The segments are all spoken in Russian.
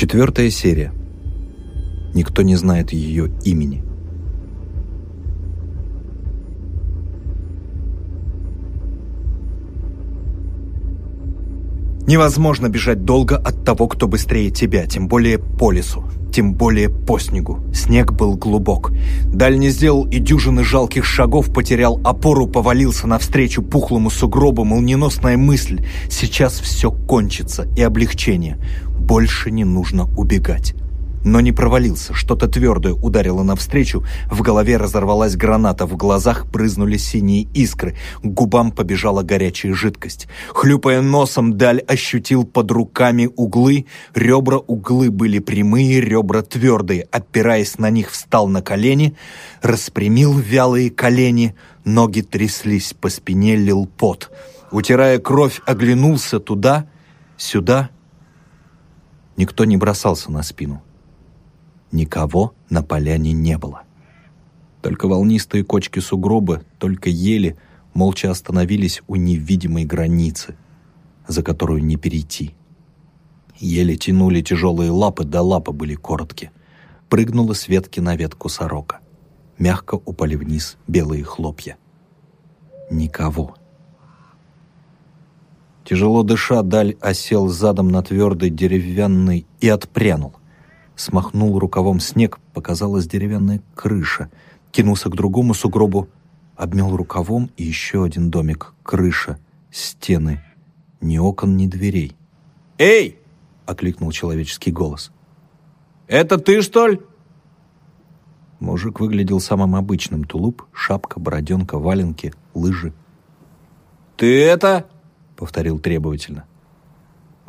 Четвертая серия. Никто не знает ее имени. Невозможно бежать долго от того, кто быстрее тебя, тем более по лесу, тем более по снегу. Снег был глубок. Даль не сделал и дюжины жалких шагов, потерял опору, повалился навстречу пухлому сугробу, молниеносная мысль. Сейчас все кончится, и облегчение. Больше не нужно убегать но не провалился. Что-то твердое ударило навстречу, в голове разорвалась граната, в глазах брызнули синие искры, к губам побежала горячая жидкость. Хлюпая носом, Даль ощутил под руками углы, ребра углы были прямые, ребра твердые, опираясь на них, встал на колени, распрямил вялые колени, ноги тряслись, по спине лил пот. Утирая кровь, оглянулся туда, сюда. Никто не бросался на спину. Никого на поляне не было. Только волнистые кочки сугроба, только ели, молча остановились у невидимой границы, за которую не перейти. Еле тянули тяжелые лапы, да лапы были короткие. Прыгнула с ветки на ветку сорока. Мягко упали вниз белые хлопья. Никого. Тяжело дыша, Даль осел задом на твердый деревянный и отпрянул смахнул рукавом снег, показалась деревянная крыша, кинулся к другому сугробу, обмел рукавом и еще один домик, крыша, стены, ни окон, ни дверей. «Эй!» — окликнул человеческий голос. «Это ты, что ли?» Мужик выглядел самым обычным. Тулуп, шапка, бороденка, валенки, лыжи. «Ты это?» — повторил требовательно.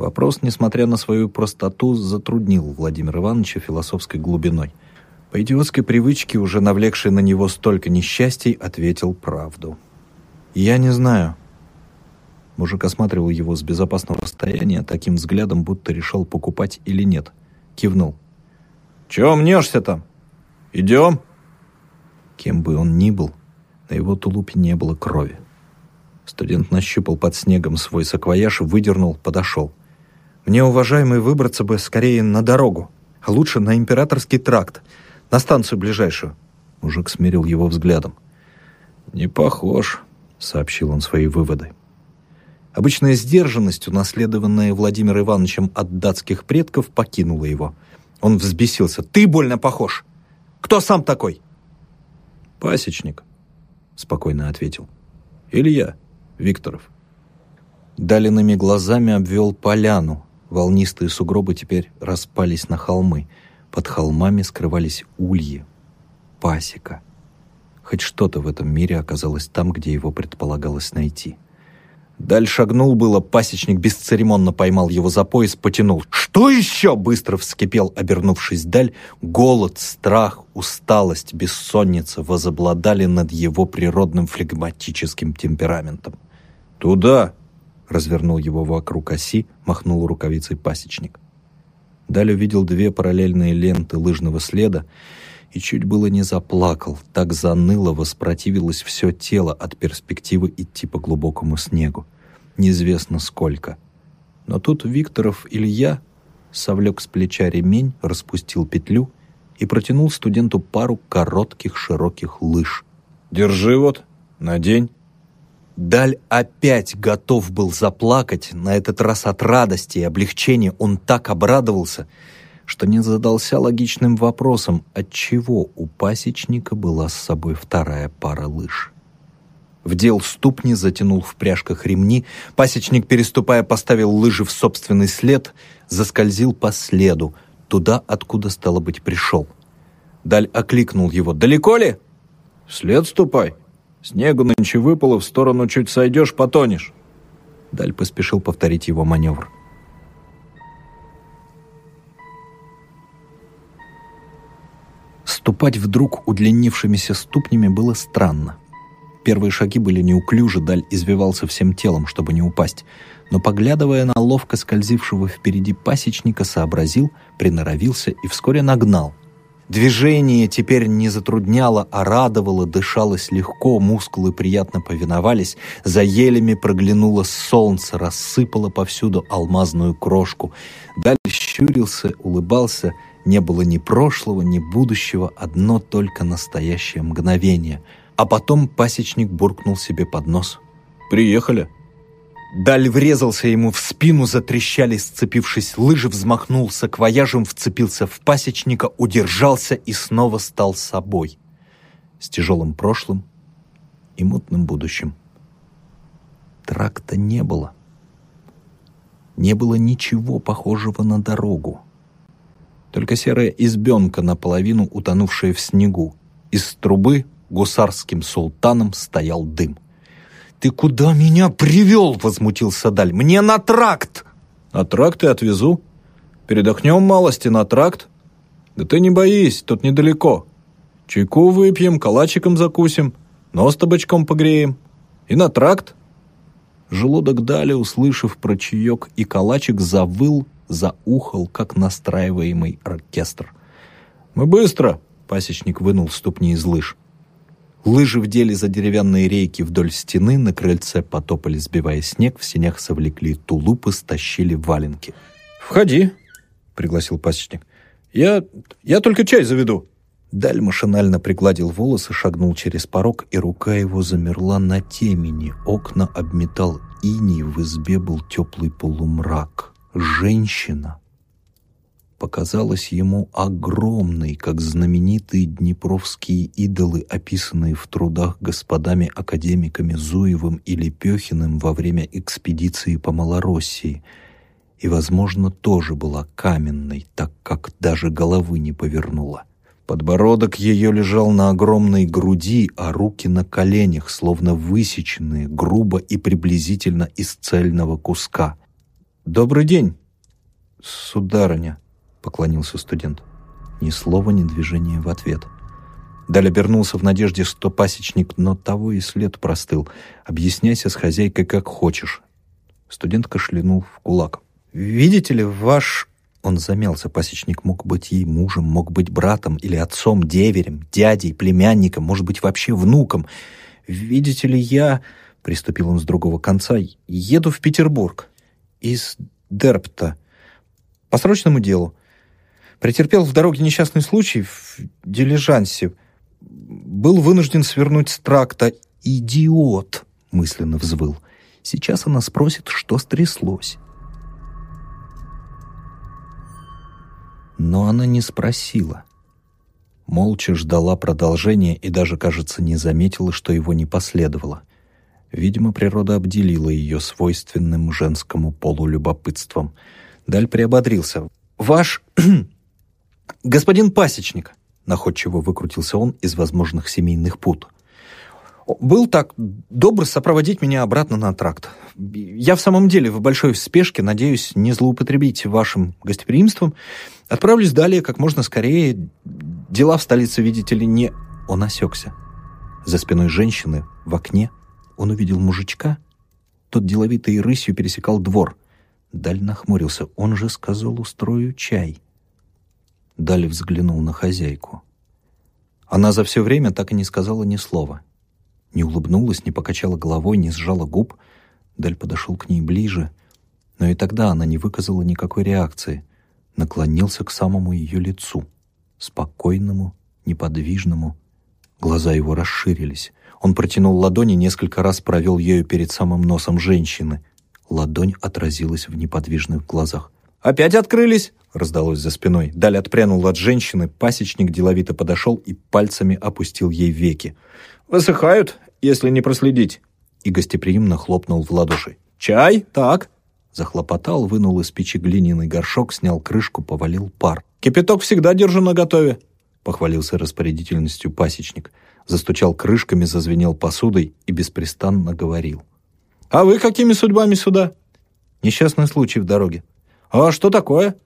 Вопрос, несмотря на свою простоту, затруднил Владимира Ивановича философской глубиной. По идиотской привычке, уже навлекшей на него столько несчастий, ответил правду. «Я не знаю». Мужик осматривал его с безопасного расстояния, таким взглядом, будто решал, покупать или нет. Кивнул. «Чего мнешься там? Идем?» Кем бы он ни был, на его тулупе не было крови. Студент нащупал под снегом свой саквояж, выдернул, подошел. Мне, уважаемый, выбраться бы скорее на дорогу, а лучше на императорский тракт, на станцию ближайшую. Мужик смирил его взглядом. «Не похож», — сообщил он свои выводы. Обычная сдержанность, унаследованная Владимиром Ивановичем от датских предков, покинула его. Он взбесился. «Ты больно похож! Кто сам такой?» «Пасечник», — спокойно ответил. «Илья Викторов». Далиными глазами обвел поляну, Волнистые сугробы теперь распались на холмы. Под холмами скрывались ульи, пасека. Хоть что-то в этом мире оказалось там, где его предполагалось найти. Даль шагнул было, пасечник бесцеремонно поймал его за пояс, потянул. «Что еще?» — быстро вскипел, обернувшись Даль. Голод, страх, усталость, бессонница возобладали над его природным флегматическим темпераментом. «Туда!» Развернул его вокруг оси, махнул рукавицей пасечник. Далее увидел две параллельные ленты лыжного следа и чуть было не заплакал, так заныло, воспротивилось все тело от перспективы идти по глубокому снегу. Неизвестно сколько. Но тут Викторов Илья совлек с плеча ремень, распустил петлю и протянул студенту пару коротких широких лыж. «Держи вот, надень». Даль опять готов был заплакать, на этот раз от радости и облегчения он так обрадовался, что не задался логичным вопросом, отчего у пасечника была с собой вторая пара лыж. Вдел ступни, затянул в пряжках ремни, пасечник, переступая, поставил лыжи в собственный след, заскользил по следу, туда, откуда, стало быть, пришел. Даль окликнул его. «Далеко ли?» «След ступай», Снегу нынче выпало, в сторону чуть сойдешь, потонешь». Даль поспешил повторить его маневр. Ступать вдруг удлинившимися ступнями было странно. Первые шаги были неуклюжи, Даль извивался всем телом, чтобы не упасть, но, поглядывая на ловко скользившего впереди пасечника, сообразил, приноровился и вскоре нагнал. Движение теперь не затрудняло, а радовало, дышалось легко, мускулы приятно повиновались, за елями проглянуло солнце, рассыпало повсюду алмазную крошку. Даль щурился, улыбался, не было ни прошлого, ни будущего, одно только настоящее мгновение. А потом пасечник буркнул себе под нос. «Приехали!» Даль врезался ему в спину, затрещали, сцепившись, лыжи взмахнул, саквояжем вцепился в пасечника, удержался и снова стал собой. С тяжелым прошлым и мутным будущим. Тракта не было. Не было ничего похожего на дорогу. Только серая избенка, наполовину утонувшая в снегу. Из трубы гусарским султаном стоял дым. «Ты куда меня привел?» — возмутился Даль. «Мне на тракт!» «На тракт и отвезу. Передохнем малости на тракт. Да ты не боись, тут недалеко. Чайку выпьем, калачиком закусим, нос табачком погреем. И на тракт». Желудок Дали, услышав про чаек, и калачик завыл, заухал, как настраиваемый оркестр. «Мы быстро!» — пасечник вынул ступни из лыж. Лыжи вдели за деревянные рейки вдоль стены, на крыльце потопали, сбивая снег, в сенях совлекли тулупы, стащили валенки. «Входи», — пригласил пасечник. «Я... я только чай заведу». Даль машинально пригладил волосы, шагнул через порог, и рука его замерла на темени. Окна обметал иней, в избе был теплый полумрак. Женщина показалась ему огромной, как знаменитые днепровские идолы, описанные в трудах господами-академиками Зуевым и Лепехиным во время экспедиции по Малороссии, и, возможно, тоже была каменной, так как даже головы не повернула. Подбородок ее лежал на огромной груди, а руки на коленях, словно высеченные, грубо и приблизительно из цельного куска. «Добрый день, сударыня», — поклонился студент. Ни слова, ни движения в ответ. Даль обернулся в надежде, что пасечник, но того и след простыл. «Объясняйся с хозяйкой как хочешь». Студент кашлянул в кулак. «Видите ли, ваш...» Он замялся. Пасечник мог быть ей мужем, мог быть братом или отцом, деверем, дядей, племянником, может быть, вообще внуком. «Видите ли, я...» — приступил он с другого конца. «Еду в Петербург. Из Дерпта. По срочному делу. Претерпел в дороге несчастный случай в дилижансе. Был вынужден свернуть с тракта. «Идиот!» — мысленно взвыл. Сейчас она спросит, что стряслось. Но она не спросила. Молча ждала продолжения и даже, кажется, не заметила, что его не последовало. Видимо, природа обделила ее свойственным женскому полулюбопытством. Даль приободрился. «Ваш «Господин пасечник», — находчиво выкрутился он из возможных семейных пут, «был так добр сопроводить меня обратно на тракт. Я в самом деле в большой спешке, надеюсь, не злоупотребить вашим гостеприимством. Отправлюсь далее как можно скорее. Дела в столице, видите ли, не...» Он осекся. За спиной женщины, в окне, он увидел мужичка. Тот деловитый рысью пересекал двор. Даль нахмурился. Он же сказал, устрою чай. Дали взглянул на хозяйку. Она за все время так и не сказала ни слова. Не улыбнулась, не покачала головой, не сжала губ. Даль подошел к ней ближе, но и тогда она не выказала никакой реакции. Наклонился к самому ее лицу, спокойному, неподвижному. Глаза его расширились. Он протянул ладони, несколько раз провел ею перед самым носом женщины. Ладонь отразилась в неподвижных глазах. «Опять открылись!» — раздалось за спиной. Даль отпрянул от женщины, пасечник деловито подошел и пальцами опустил ей веки. «Высыхают, если не проследить!» И гостеприимно хлопнул в ладоши. «Чай? Так!» Захлопотал, вынул из печи глиняный горшок, снял крышку, повалил пар. «Кипяток всегда держу наготове!» Похвалился распорядительностью пасечник. Застучал крышками, зазвенел посудой и беспрестанно говорил. «А вы какими судьбами сюда?» «Несчастный случай в дороге. «А что такое?»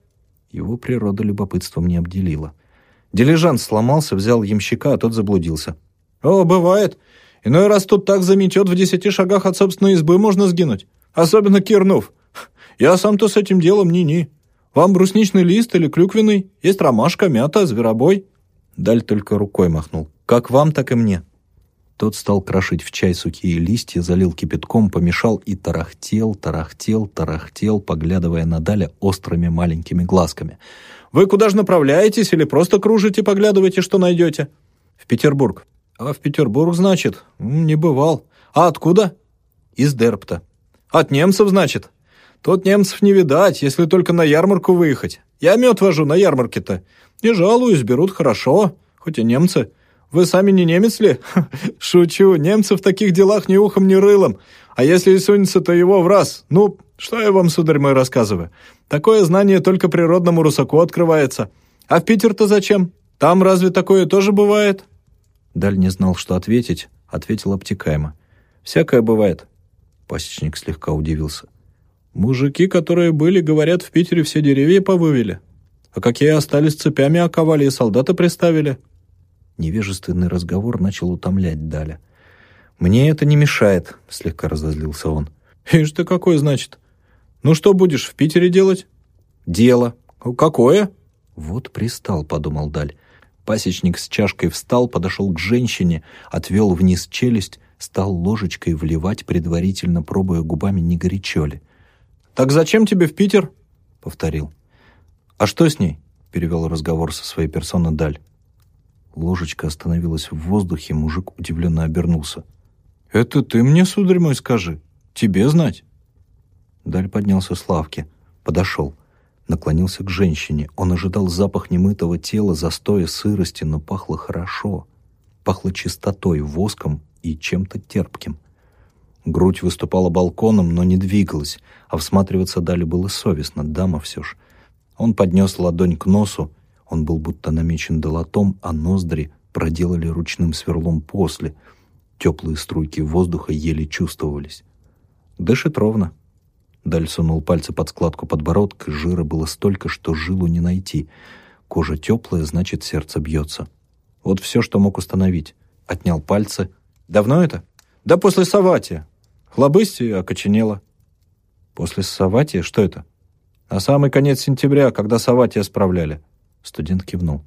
Его природа любопытством не обделила. Дилижанс сломался, взял ямщика, а тот заблудился. «О, бывает. Иной раз тут так заметет, в десяти шагах от собственной избы можно сгинуть. Особенно Кирнув. Я сам-то с этим делом ни-ни. Вам брусничный лист или клюквенный? Есть ромашка, мята, зверобой. Даль только рукой махнул. «Как вам, так и мне». Тот стал крошить в чай сухие листья, залил кипятком, помешал и тарахтел, тарахтел, тарахтел, поглядывая на Даля острыми маленькими глазками. «Вы куда же направляетесь или просто кружите, поглядываете, что найдете?» «В Петербург». «А в Петербург, значит? Не бывал. А откуда?» «Из Дерпта». «От немцев, значит?» «Тут немцев не видать, если только на ярмарку выехать. Я мед вожу на ярмарке-то. Не жалуюсь, берут хорошо, хоть и немцы». Вы сами не немец ли? Шучу, немцы в таких делах ни ухом, ни рылом. А если и сунется, то его в раз. Ну, что я вам, сударь мой, рассказываю? Такое знание только природному русаку открывается. А в Питер-то зачем? Там разве такое тоже бывает?» Даль не знал, что ответить, ответил обтекаемо. «Всякое бывает». Пасечник слегка удивился. «Мужики, которые были, говорят, в Питере все деревья повывели. А какие остались цепями оковали и солдаты приставили». Невежественный разговор начал утомлять Даля. «Мне это не мешает», — слегка разозлился он. «Ишь ты какой, значит? Ну что будешь в Питере делать?» «Дело. Какое?» «Вот пристал», — подумал Даль. Пасечник с чашкой встал, подошел к женщине, отвел вниз челюсть, стал ложечкой вливать, предварительно пробуя губами, не горячо ли. «Так зачем тебе в Питер?» — повторил. «А что с ней?» — перевел разговор со своей персоной Даль. Ложечка остановилась в воздухе, мужик удивленно обернулся. «Это ты мне, сударь мой, скажи. Тебе знать?» Даль поднялся с лавки, подошел, наклонился к женщине. Он ожидал запах немытого тела, застоя, сырости, но пахло хорошо. Пахло чистотой, воском и чем-то терпким. Грудь выступала балконом, но не двигалась, а всматриваться Дали было совестно, дама все ж. Он поднес ладонь к носу, он был будто намечен долотом, а ноздри проделали ручным сверлом после. Теплые струйки воздуха еле чувствовались. «Дышит ровно». Даль сунул пальцы под складку подбородка, жира было столько, что жилу не найти. Кожа теплая, значит, сердце бьется. Вот все, что мог установить. Отнял пальцы. «Давно это?» «Да после Саватия. Хлобыстие окоченело». «После Саватия? Что это?» «На самый конец сентября, когда Саватия справляли». Студент кивнул.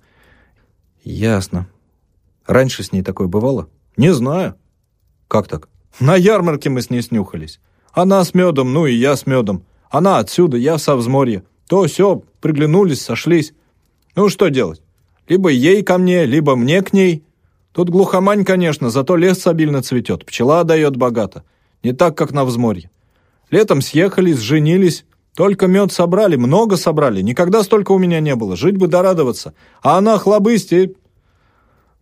«Ясно. Раньше с ней такое бывало?» «Не знаю». «Как так?» «На ярмарке мы с ней снюхались. Она с медом, ну и я с медом. Она отсюда, я со взморья. То все, приглянулись, сошлись. Ну что делать? Либо ей ко мне, либо мне к ней. Тут глухомань, конечно, зато лес обильно цветет, пчела дает богато. Не так, как на взморье. Летом съехались, женились, только мед собрали, много собрали. Никогда столько у меня не было. Жить бы дорадоваться. А она хлобысть и...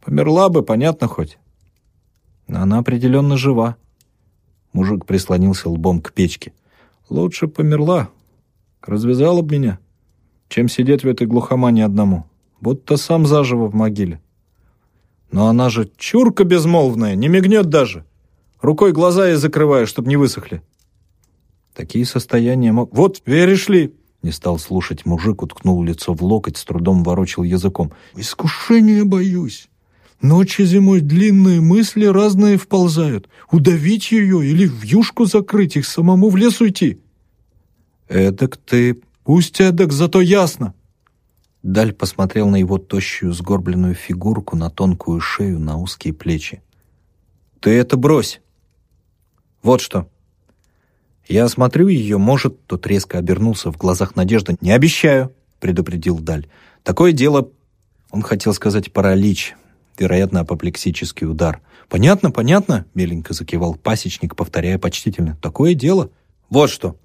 Померла бы, понятно хоть. Она определенно жива. Мужик прислонился лбом к печке. Лучше померла. Развязала бы меня, чем сидеть в этой глухомане одному. Будто сам заживо в могиле. Но она же чурка безмолвная, не мигнет даже. Рукой глаза ей закрываю, чтоб не высохли. Такие состояния мог... Вот, веришь ли? Не стал слушать мужик, уткнул лицо в локоть, с трудом ворочил языком. Искушения боюсь. Ночи зимой длинные мысли разные вползают. Удавить ее или в юшку закрыть их, самому в лес уйти. Эдак ты... Пусть эдак, зато ясно. Даль посмотрел на его тощую сгорбленную фигурку, на тонкую шею, на узкие плечи. «Ты это брось! Вот что!» Я смотрю ее, может, тот резко обернулся в глазах надежда. «Не обещаю», — предупредил Даль. «Такое дело...» Он хотел сказать «паралич», вероятно, апоплексический удар. «Понятно, понятно», — меленько закивал пасечник, повторяя почтительно. «Такое дело. Вот что.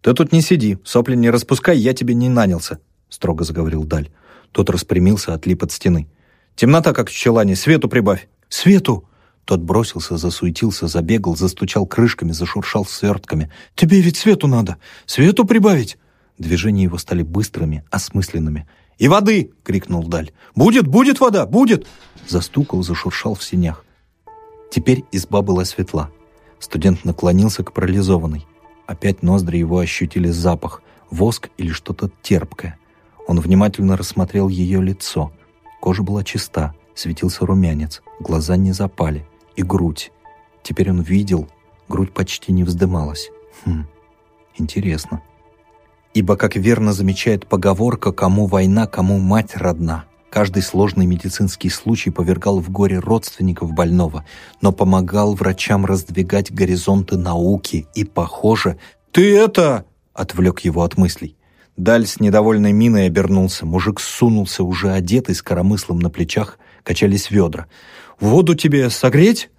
Ты тут не сиди, сопли не распускай, я тебе не нанялся», — строго заговорил Даль. Тот распрямился, отлип от стены. «Темнота, как в челане, свету прибавь». «Свету!» Тот бросился, засуетился, забегал, застучал крышками, зашуршал свертками. «Тебе ведь свету надо! Свету прибавить!» Движения его стали быстрыми, осмысленными. «И воды!» — крикнул Даль. «Будет, будет вода! Будет!» Застукал, зашуршал в синях. Теперь изба была светла. Студент наклонился к парализованной. Опять ноздри его ощутили запах, воск или что-то терпкое. Он внимательно рассмотрел ее лицо. Кожа была чиста, светился румянец, глаза не запали — и грудь. Теперь он видел, грудь почти не вздымалась. Хм, интересно. Ибо, как верно замечает поговорка, кому война, кому мать родна, Каждый сложный медицинский случай повергал в горе родственников больного, но помогал врачам раздвигать горизонты науки и, похоже... «Ты это...» — отвлек его от мыслей. Даль с недовольной миной обернулся. Мужик сунулся, уже одетый, с коромыслом на плечах, качались ведра. «Воду тебе согреть?»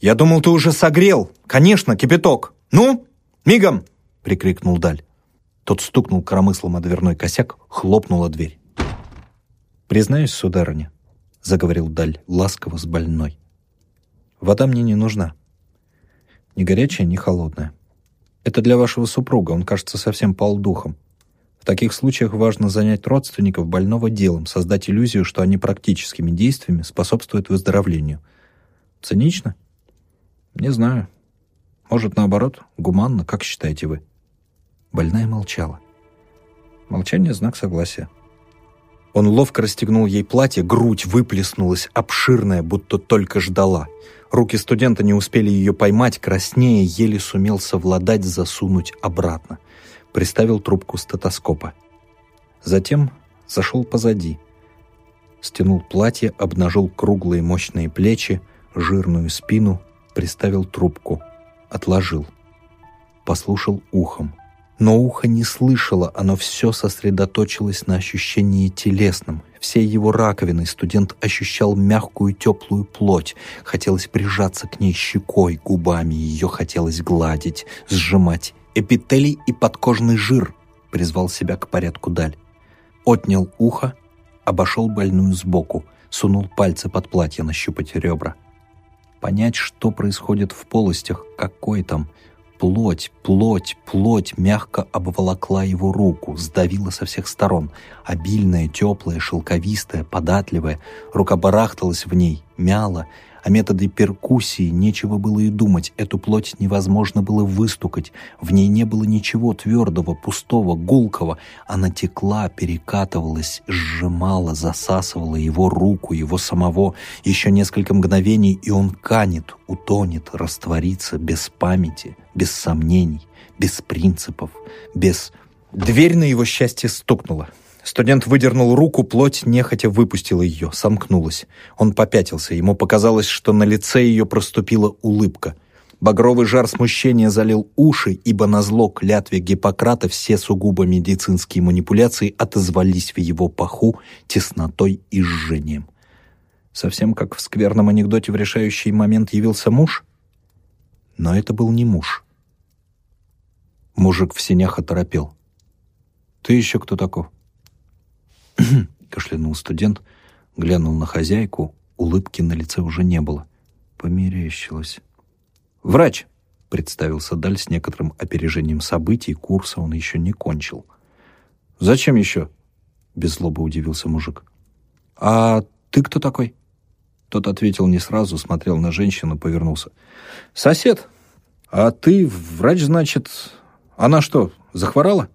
«Я думал, ты уже согрел. Конечно, кипяток. Ну, мигом!» — прикрикнул Даль. Тот стукнул коромыслом о дверной косяк, хлопнула дверь. «Признаюсь, сударыня», — заговорил Даль ласково с больной. «Вода мне не нужна. Ни горячая, ни холодная. Это для вашего супруга, он, кажется, совсем пал духом. Таких случаях важно занять родственников больного делом, создать иллюзию, что они практическими действиями способствуют выздоровлению. Цинично? Не знаю. Может, наоборот, гуманно, как считаете вы?» Больная молчала. Молчание — знак согласия. Он ловко расстегнул ей платье, грудь выплеснулась, обширная, будто только ждала. Руки студента не успели ее поймать, краснее еле сумел совладать, засунуть обратно. Приставил трубку стетоскопа. Затем зашел позади. Стянул платье, обнажил круглые мощные плечи, жирную спину, приставил трубку. Отложил. Послушал ухом. Но ухо не слышало, оно все сосредоточилось на ощущении телесном. Всей его раковиной студент ощущал мягкую теплую плоть. Хотелось прижаться к ней щекой, губами. Ее хотелось гладить, сжимать. Эпителий и подкожный жир призвал себя к порядку даль. Отнял ухо, обошел больную сбоку, сунул пальцы под платье нащупать ребра. Понять, что происходит в полостях, какой там – Плоть, плоть, плоть мягко обволокла его руку, сдавила со всех сторон. Обильная, теплая, шелковистая, податливая. Рука барахталась в ней, мяла, о методы перкуссии нечего было и думать, эту плоть невозможно было выстукать, в ней не было ничего твердого, пустого, гулкого. Она текла, перекатывалась, сжимала, засасывала его руку, его самого. Еще несколько мгновений, и он канет, утонет, растворится без памяти, без сомнений, без принципов, без... Дверь на его счастье стукнула. Студент выдернул руку, плоть нехотя выпустила ее, сомкнулась. Он попятился, ему показалось, что на лице ее проступила улыбка. Багровый жар смущения залил уши, ибо на зло клятве Гиппократа все сугубо медицинские манипуляции отозвались в его паху теснотой и жжением. Совсем как в скверном анекдоте в решающий момент явился муж? Но это был не муж. Мужик в синях оторопел. «Ты еще кто такой?» кашлянул студент, глянул на хозяйку, улыбки на лице уже не было. Померещилось. «Врач!» — представился Даль с некоторым опережением событий, курса он еще не кончил. «Зачем еще?» — без злобы удивился мужик. «А ты кто такой?» Тот ответил не сразу, смотрел на женщину, повернулся. «Сосед? А ты врач, значит? Она что, захворала?»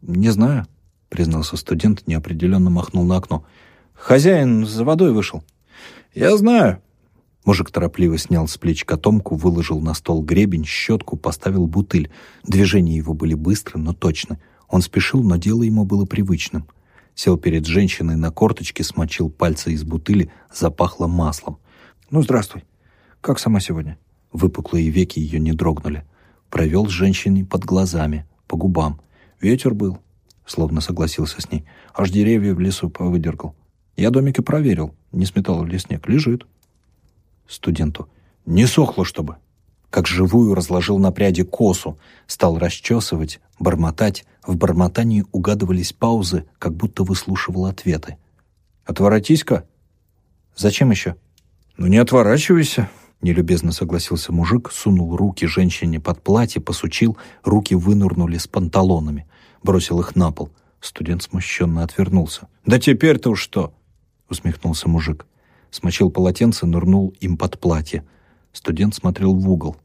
«Не знаю», признался студент, неопределенно махнул на окно. «Хозяин за водой вышел». «Я знаю». Мужик торопливо снял с плеч котомку, выложил на стол гребень, щетку, поставил бутыль. Движения его были быстры, но точны. Он спешил, но дело ему было привычным. Сел перед женщиной на корточке, смочил пальцы из бутыли, запахло маслом. «Ну, здравствуй. Как сама сегодня?» Выпуклые веки ее не дрогнули. Провел с женщиной под глазами, по губам. Ветер был, словно согласился с ней. Аж деревья в лесу повыдергал. Я домик проверил. Не сметал ли снег? Лежит. Студенту. Не сохло, чтобы. Как живую разложил на пряди косу. Стал расчесывать, бормотать. В бормотании угадывались паузы, как будто выслушивал ответы. «Отворотись-ка!» «Зачем еще?» «Ну не отворачивайся!» Нелюбезно согласился мужик, сунул руки женщине под платье, посучил, руки вынурнули с панталонами бросил их на пол. Студент смущенно отвернулся. «Да теперь-то уж что?» — усмехнулся мужик. Смочил полотенце, нырнул им под платье. Студент смотрел в угол.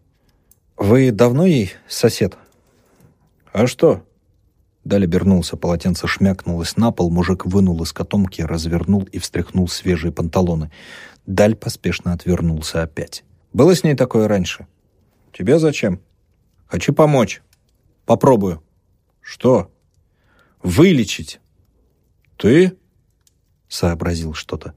«Вы давно ей сосед?» «А что?» Даль обернулся, полотенце шмякнулось на пол, мужик вынул из котомки, развернул и встряхнул свежие панталоны. Даль поспешно отвернулся опять. «Было с ней такое раньше?» «Тебе зачем?» «Хочу помочь. Попробую». «Что?» «Вылечить». «Ты?» сообразил что-то.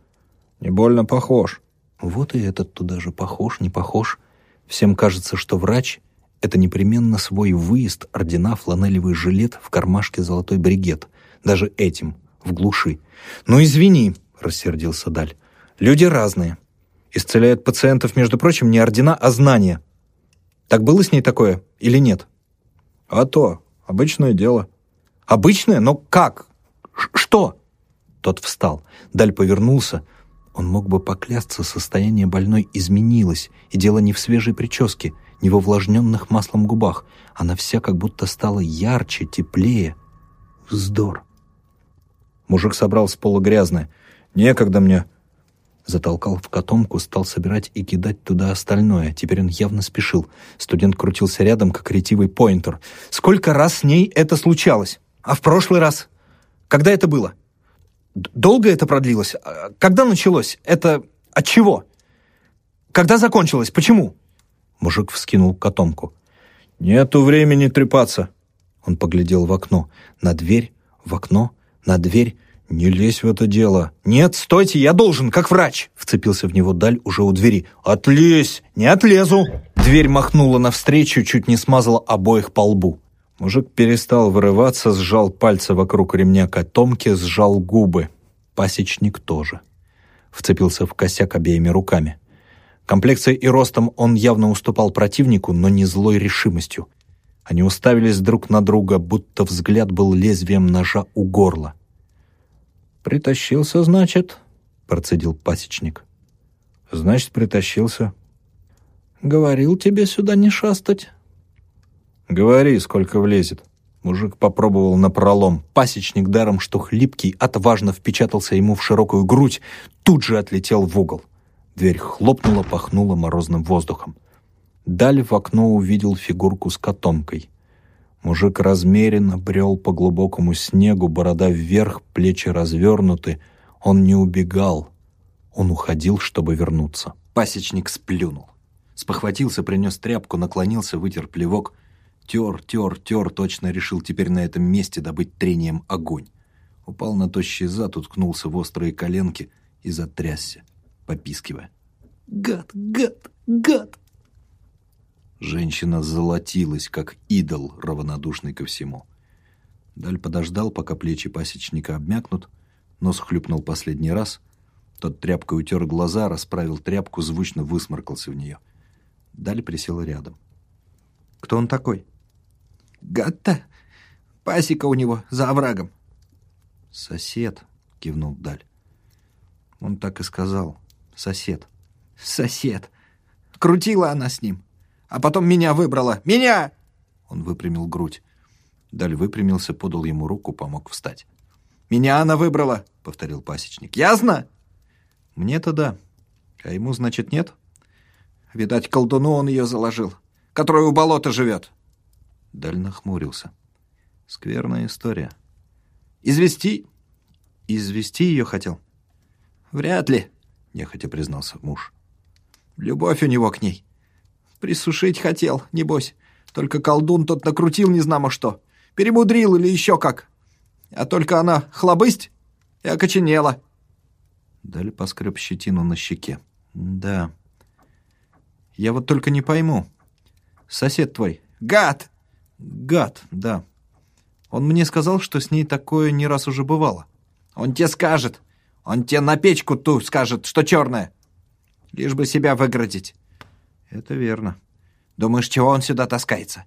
«Не больно похож». Вот и этот туда же похож, не похож. Всем кажется, что врач — это непременно свой выезд, ордена, фланелевый жилет, в кармашке золотой бригет. Даже этим, в глуши. «Ну, извини», — рассердился Даль. «Люди разные. Исцеляют пациентов, между прочим, не ордена, а знания. Так было с ней такое или нет?» «А то, обычное дело». «Обычное? Но как? Ш что?» Тот встал. Даль повернулся. Он мог бы поклясться, состояние больной изменилось, и дело не в свежей прическе, не в увлажненных маслом губах. Она вся как будто стала ярче, теплее. Вздор. Мужик собрал с пола грязное. «Некогда мне». Затолкал в котомку, стал собирать и кидать туда остальное. Теперь он явно спешил. Студент крутился рядом, как ретивый поинтер. «Сколько раз с ней это случалось? А в прошлый раз? Когда это было?» Долго это продлилось? А, когда началось? Это от чего? Когда закончилось? Почему?» Мужик вскинул котомку. «Нету времени трепаться!» Он поглядел в окно. На дверь, в окно, на дверь. «Не лезь в это дело!» «Нет, стойте, я должен, как врач!» Вцепился в него Даль уже у двери. «Отлезь! Не отлезу!» Дверь махнула навстречу, чуть не смазала обоих по лбу. Мужик перестал вырываться, сжал пальцы вокруг ремня котомки, сжал губы. Пасечник тоже. Вцепился в косяк обеими руками. Комплекцией и ростом он явно уступал противнику, но не злой решимостью. Они уставились друг на друга, будто взгляд был лезвием ножа у горла. «Притащился, значит?» — процедил пасечник. «Значит, притащился». «Говорил тебе сюда не шастать». «Говори, сколько влезет». Мужик попробовал на пролом. Пасечник даром, что хлипкий, отважно впечатался ему в широкую грудь, тут же отлетел в угол. Дверь хлопнула, пахнула морозным воздухом. Даль в окно увидел фигурку с котомкой. Мужик размеренно брел по глубокому снегу, борода вверх, плечи развернуты. Он не убегал. Он уходил, чтобы вернуться. Пасечник сплюнул. Спохватился, принес тряпку, наклонился, вытер плевок — Тер, тер, тер, точно решил теперь на этом месте добыть трением огонь. Упал на тощий зад, уткнулся в острые коленки и затрясся, попискивая. «Гад, гад, гад!» Женщина золотилась, как идол, равнодушный ко всему. Даль подождал, пока плечи пасечника обмякнут, нос хлюпнул последний раз. Тот тряпкой утер глаза, расправил тряпку, звучно высморкался в нее. Даль присел рядом. «Кто он такой?» Гад-то! Пасека у него за оврагом. Сосед, кивнул Даль. Он так и сказал. Сосед. Сосед. Крутила она с ним. А потом меня выбрала. Меня! Он выпрямил грудь. Даль выпрямился, подал ему руку, помог встать. «Меня она выбрала», — повторил пасечник. «Ясно?» «Мне-то да. А ему, значит, нет?» «Видать, колдуну он ее заложил, который у болота живет». Даль нахмурился. Скверная история. «Извести?» «Извести ее хотел?» «Вряд ли», — нехотя признался муж. «Любовь у него к ней. Присушить хотел, небось. Только колдун тот накрутил незнамо что. Перемудрил или еще как. А только она хлобысть и окоченела». Даль поскреб щетину на щеке. «Да. Я вот только не пойму. Сосед твой. Гад!» Гад, да. Он мне сказал, что с ней такое не раз уже бывало. Он тебе скажет. Он тебе на печку ту скажет, что черная. Лишь бы себя выградить. Это верно. Думаешь, чего он сюда таскается?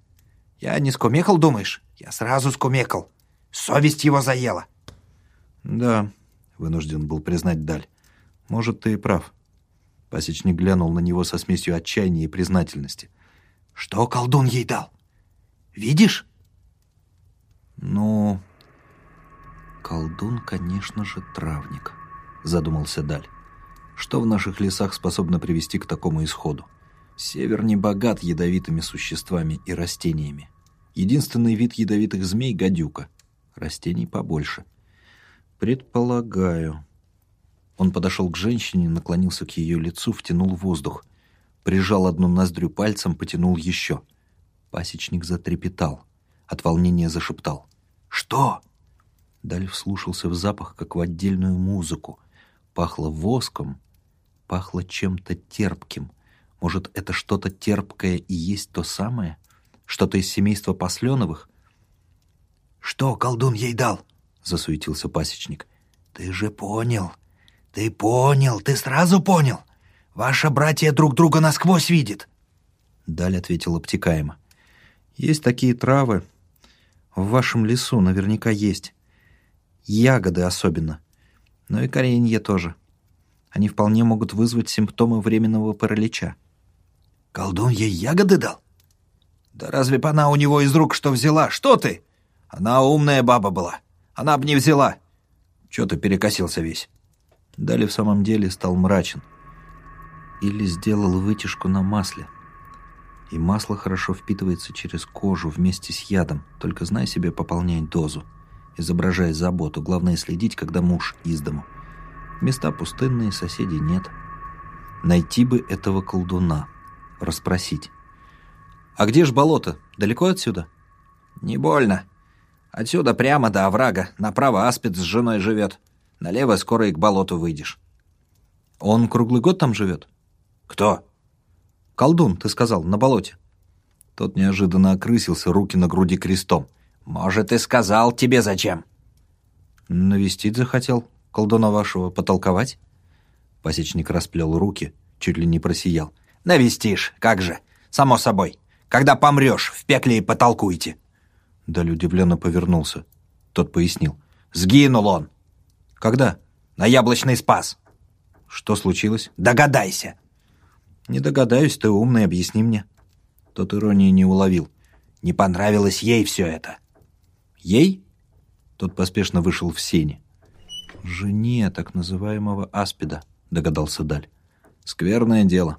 Я не скумекал, думаешь? Я сразу скумекал. Совесть его заела. Да, вынужден был признать Даль. Может, ты и прав. Пасечник глянул на него со смесью отчаяния и признательности. Что колдун ей дал? Видишь?» «Ну...» «Колдун, конечно же, травник», — задумался Даль. «Что в наших лесах способно привести к такому исходу? Север не богат ядовитыми существами и растениями. Единственный вид ядовитых змей — гадюка. Растений побольше. Предполагаю...» Он подошел к женщине, наклонился к ее лицу, втянул воздух. Прижал одну ноздрю пальцем, потянул еще — Пасечник затрепетал. От волнения зашептал. «Что?» Даль вслушался в запах, как в отдельную музыку. Пахло воском, пахло чем-то терпким. Может, это что-то терпкое и есть то самое? Что-то из семейства Посленовых? «Что колдун ей дал?» — засуетился пасечник. «Ты же понял. Ты понял, ты сразу понял. Ваша братья друг друга насквозь видит». Даль ответил обтекаемо. «Есть такие травы. В вашем лесу наверняка есть. Ягоды особенно. Но и коренье тоже. Они вполне могут вызвать симптомы временного паралича». «Колдун ей ягоды дал?» «Да разве б она у него из рук что взяла? Что ты? Она умная баба была. Она б не взяла. Чё ты перекосился весь?» Далее в самом деле стал мрачен. Или сделал вытяжку на масле. И масло хорошо впитывается через кожу вместе с ядом, только знай себе пополнять дозу. Изображая заботу, главное следить, когда муж из дому. Места пустынные, соседей нет. Найти бы этого колдуна, расспросить. «А где ж болото? Далеко отсюда?» «Не больно. Отсюда прямо до оврага. Направо аспид с женой живет. Налево скоро и к болоту выйдешь». «Он круглый год там живет?» «Кто?» «Колдун, ты сказал, на болоте». Тот неожиданно окрысился, руки на груди крестом. «Может, и сказал тебе зачем?» «Навестить захотел, колдуна вашего, потолковать?» Пасечник расплел руки, чуть ли не просиял. «Навестишь, как же, само собой. Когда помрешь, в пекле и потолкуйте». Даль удивленно повернулся. Тот пояснил. «Сгинул он». «Когда?» «На яблочный спас». «Что случилось?» «Догадайся». «Не догадаюсь, ты умный, объясни мне». Тот иронии не уловил. «Не понравилось ей все это». «Ей?» Тот поспешно вышел в сени. «Жене так называемого аспида», — догадался Даль. «Скверное дело».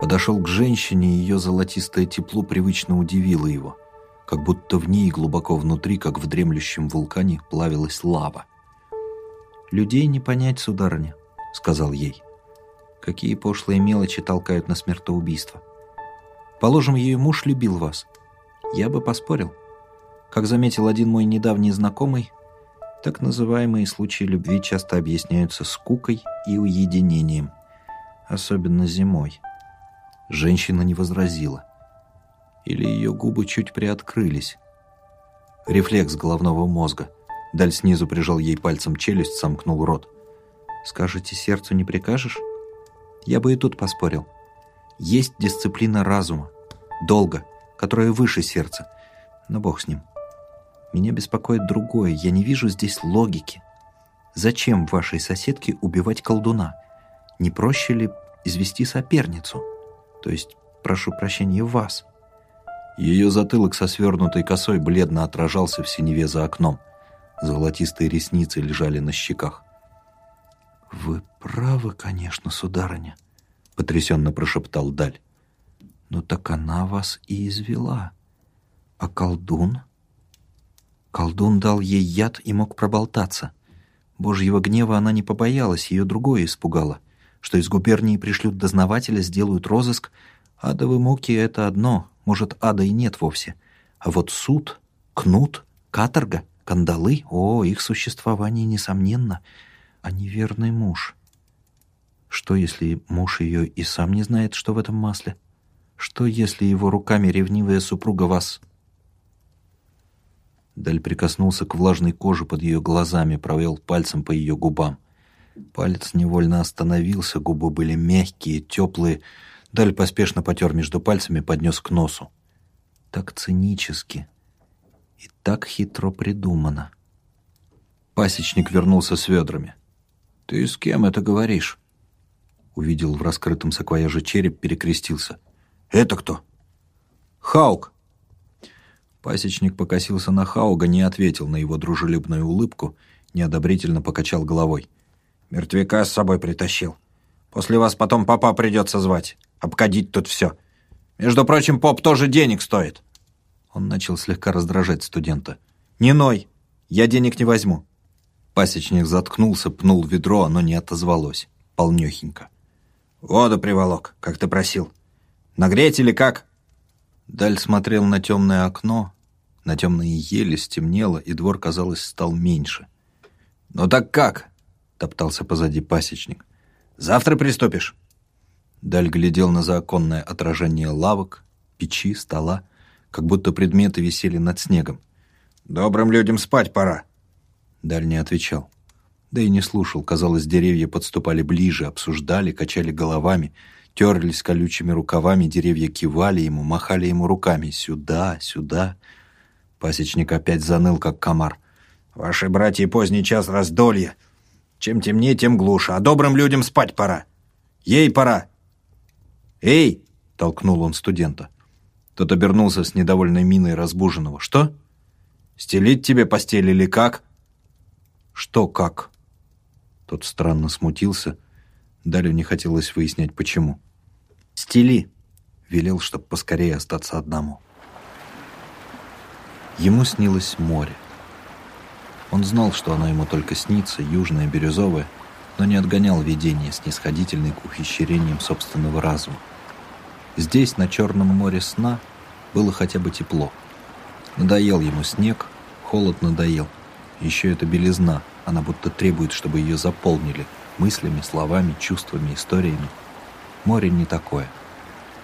Подошел к женщине, и ее золотистое тепло привычно удивило его, как будто в ней глубоко внутри, как в дремлющем вулкане, плавилась лава. «Людей не понять, сударыня», — сказал ей. «Какие пошлые мелочи толкают на смертоубийство. Положим, ее муж любил вас. Я бы поспорил. Как заметил один мой недавний знакомый, так называемые случаи любви часто объясняются скукой и уединением, особенно зимой. Женщина не возразила. Или ее губы чуть приоткрылись. Рефлекс головного мозга. Даль снизу прижал ей пальцем челюсть, сомкнул рот. «Скажете, сердцу не прикажешь?» Я бы и тут поспорил. Есть дисциплина разума, долга, которая выше сердца. Но бог с ним. Меня беспокоит другое. Я не вижу здесь логики. Зачем вашей соседке убивать колдуна? Не проще ли извести соперницу?» То есть, прошу прощения, вас». Ее затылок со свернутой косой бледно отражался в синеве за окном. Золотистые ресницы лежали на щеках. «Вы правы, конечно, сударыня», — потрясенно прошептал Даль. «Но так она вас и извела. А колдун?» Колдун дал ей яд и мог проболтаться. Божьего гнева она не побоялась, ее другое испугало — что из губернии пришлют дознавателя, сделают розыск. Адовы муки — это одно, может, ада и нет вовсе. А вот суд, кнут, каторга, кандалы — о, их существование несомненно. А неверный муж. Что, если муж ее и сам не знает, что в этом масле? Что, если его руками ревнивая супруга вас... Даль прикоснулся к влажной коже под ее глазами, провел пальцем по ее губам — Палец невольно остановился, губы были мягкие, теплые. Даль поспешно потер между пальцами, поднес к носу. Так цинически и так хитро придумано. Пасечник вернулся с ведрами. «Ты с кем это говоришь?» Увидел в раскрытом саквояже череп, перекрестился. «Это кто?» «Хаук!» Пасечник покосился на Хауга, не ответил на его дружелюбную улыбку, неодобрительно покачал головой. Мертвяка с собой притащил. После вас потом папа придется звать. Обкадить тут все. Между прочим, поп тоже денег стоит». Он начал слегка раздражать студента. «Не ной! Я денег не возьму!» Пасечник заткнулся, пнул ведро, оно не отозвалось. Полнёхенько. «Воду приволок, как ты просил. Нагреть или как?» Даль смотрел на темное окно, На темные ели стемнело, и двор, казалось, стал меньше. «Ну так как?» — топтался позади пасечник. «Завтра приступишь?» Даль глядел на заоконное отражение лавок, печи, стола, как будто предметы висели над снегом. «Добрым людям спать пора!» Даль не отвечал. Да и не слушал. Казалось, деревья подступали ближе, обсуждали, качали головами, терлись колючими рукавами, деревья кивали ему, махали ему руками. «Сюда, сюда!» Пасечник опять заныл, как комар. «Ваши братья поздний час раздолья. Чем темнее, тем глуше. А добрым людям спать пора. Ей пора!» «Эй!» — толкнул он студента. Тот обернулся с недовольной миной разбуженного. «Что? Стелить тебе постель или как?» «Что как?» Тот странно смутился. Далее не хотелось выяснять, почему. «Стели!» — велел, чтоб поскорее остаться одному. Ему снилось море. Он знал, что оно ему только снится, южное, бирюзовое, но не отгонял видение, снисходительный к ухищрениям собственного разума. Здесь, на Черном море сна, было хотя бы тепло. Надоел ему снег, холод надоел. Еще эта белизна, она будто требует, чтобы ее заполнили мыслями, словами, чувствами, историями. Море не такое.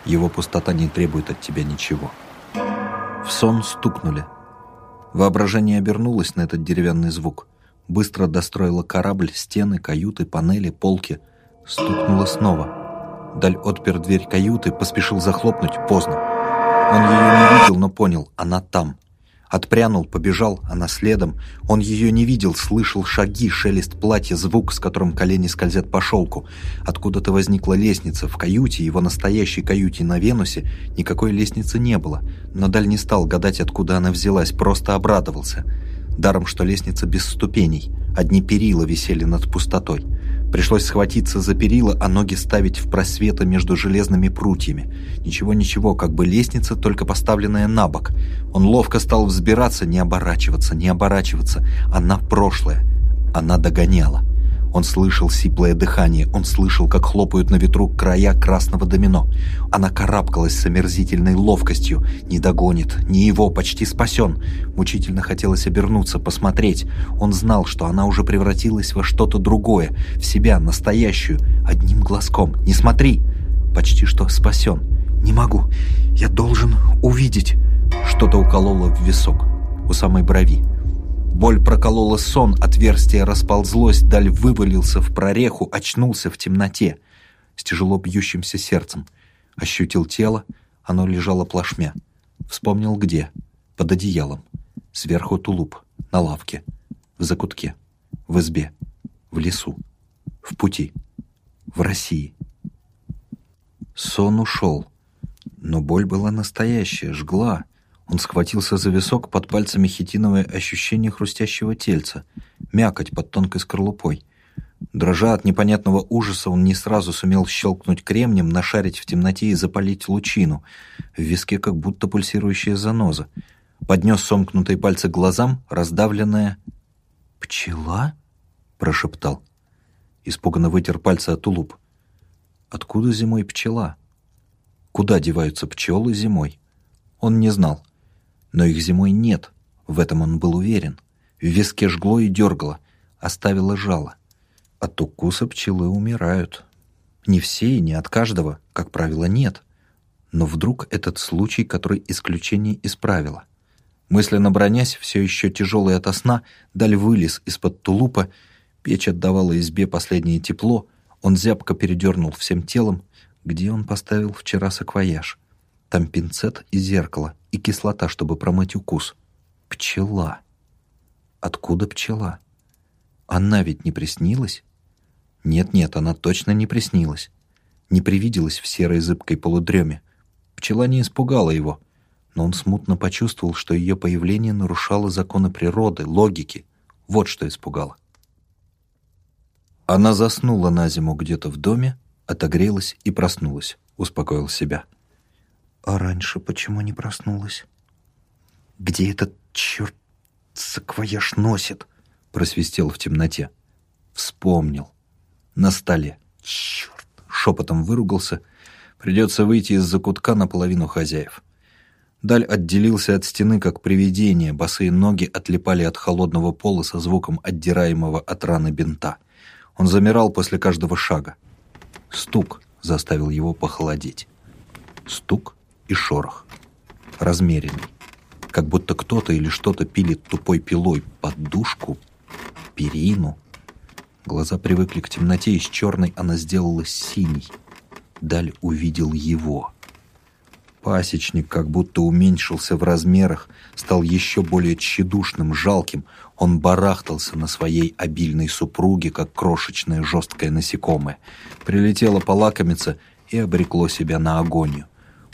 Его пустота не требует от тебя ничего. В сон стукнули. Воображение обернулось на этот деревянный звук. Быстро достроило корабль, стены, каюты, панели, полки. Стукнуло снова. Даль отпер дверь каюты, поспешил захлопнуть, поздно. Он ее не видел, но понял, она там. Отпрянул, побежал, она следом. Он ее не видел, слышал шаги, шелест платья, звук, с которым колени скользят по шелку. Откуда-то возникла лестница. В каюте, его настоящей каюте на Венусе, никакой лестницы не было. Но Даль не стал гадать, откуда она взялась, просто обрадовался. Даром, что лестница без ступеней. Одни перила висели над пустотой. Пришлось схватиться за перила, а ноги ставить в просветы между железными прутьями. Ничего-ничего, как бы лестница, только поставленная на бок. Он ловко стал взбираться, не оборачиваться, не оборачиваться. Она прошлое. Она догоняла. Он слышал сиплое дыхание, он слышал, как хлопают на ветру края красного домино. Она карабкалась с омерзительной ловкостью. Не догонит, не его, почти спасен. Мучительно хотелось обернуться, посмотреть. Он знал, что она уже превратилась во что-то другое, в себя, настоящую, одним глазком. «Не смотри!» Почти что спасен. «Не могу. Я должен увидеть». Что-то укололо в висок, у самой брови. Боль проколола сон, отверстие расползлось, даль вывалился в прореху, очнулся в темноте. С тяжело бьющимся сердцем. Ощутил тело, оно лежало плашмя. Вспомнил где. Под одеялом. Сверху тулуп. На лавке. В закутке. В избе. В лесу. В пути. В России. Сон ушел. Но боль была настоящая, жгла. Он схватился за висок, под пальцами хитиновое ощущение хрустящего тельца, мякоть под тонкой скорлупой. Дрожа от непонятного ужаса, он не сразу сумел щелкнуть кремнем, нашарить в темноте и запалить лучину. В виске как будто пульсирующая заноза. Поднес сомкнутые пальцы к глазам, раздавленная... «Пчела?» — прошептал. Испуганно вытер пальцы от тулуп. «Откуда зимой пчела? Куда деваются пчелы зимой?» Он не знал. Но их зимой нет, в этом он был уверен. В виске жгло и дергало, оставило жало. От укуса пчелы умирают. Не все и не от каждого, как правило, нет. Но вдруг этот случай, который исключение из правила. Мысленно бронясь, все еще тяжелый ото сна, Даль вылез из-под тулупа, печь отдавала избе последнее тепло, он зябко передернул всем телом, где он поставил вчера саквояж. Там пинцет и зеркало, и кислота, чтобы промыть укус. Пчела. Откуда пчела? Она ведь не приснилась? Нет-нет, она точно не приснилась. Не привиделась в серой зыбкой полудреме. Пчела не испугала его, но он смутно почувствовал, что ее появление нарушало законы природы, логики. Вот что испугало. Она заснула на зиму где-то в доме, отогрелась и проснулась, успокоил себя. — а раньше почему не проснулась? Где этот черт саквояж носит? Просвистел в темноте. Вспомнил. На столе. Черт! Шепотом выругался. Придется выйти из-за кутка наполовину хозяев. Даль отделился от стены, как привидение, босые ноги отлипали от холодного пола со звуком отдираемого от раны бинта. Он замирал после каждого шага. Стук заставил его похолодеть. Стук и шорох. Размеренный. Как будто кто-то или что-то пилит тупой пилой подушку, перину. Глаза привыкли к темноте, из черной она сделалась синей. Даль увидел его. Пасечник как будто уменьшился в размерах, стал еще более тщедушным, жалким. Он барахтался на своей обильной супруге, как крошечное жесткое насекомое. Прилетело полакомиться и обрекло себя на агонию.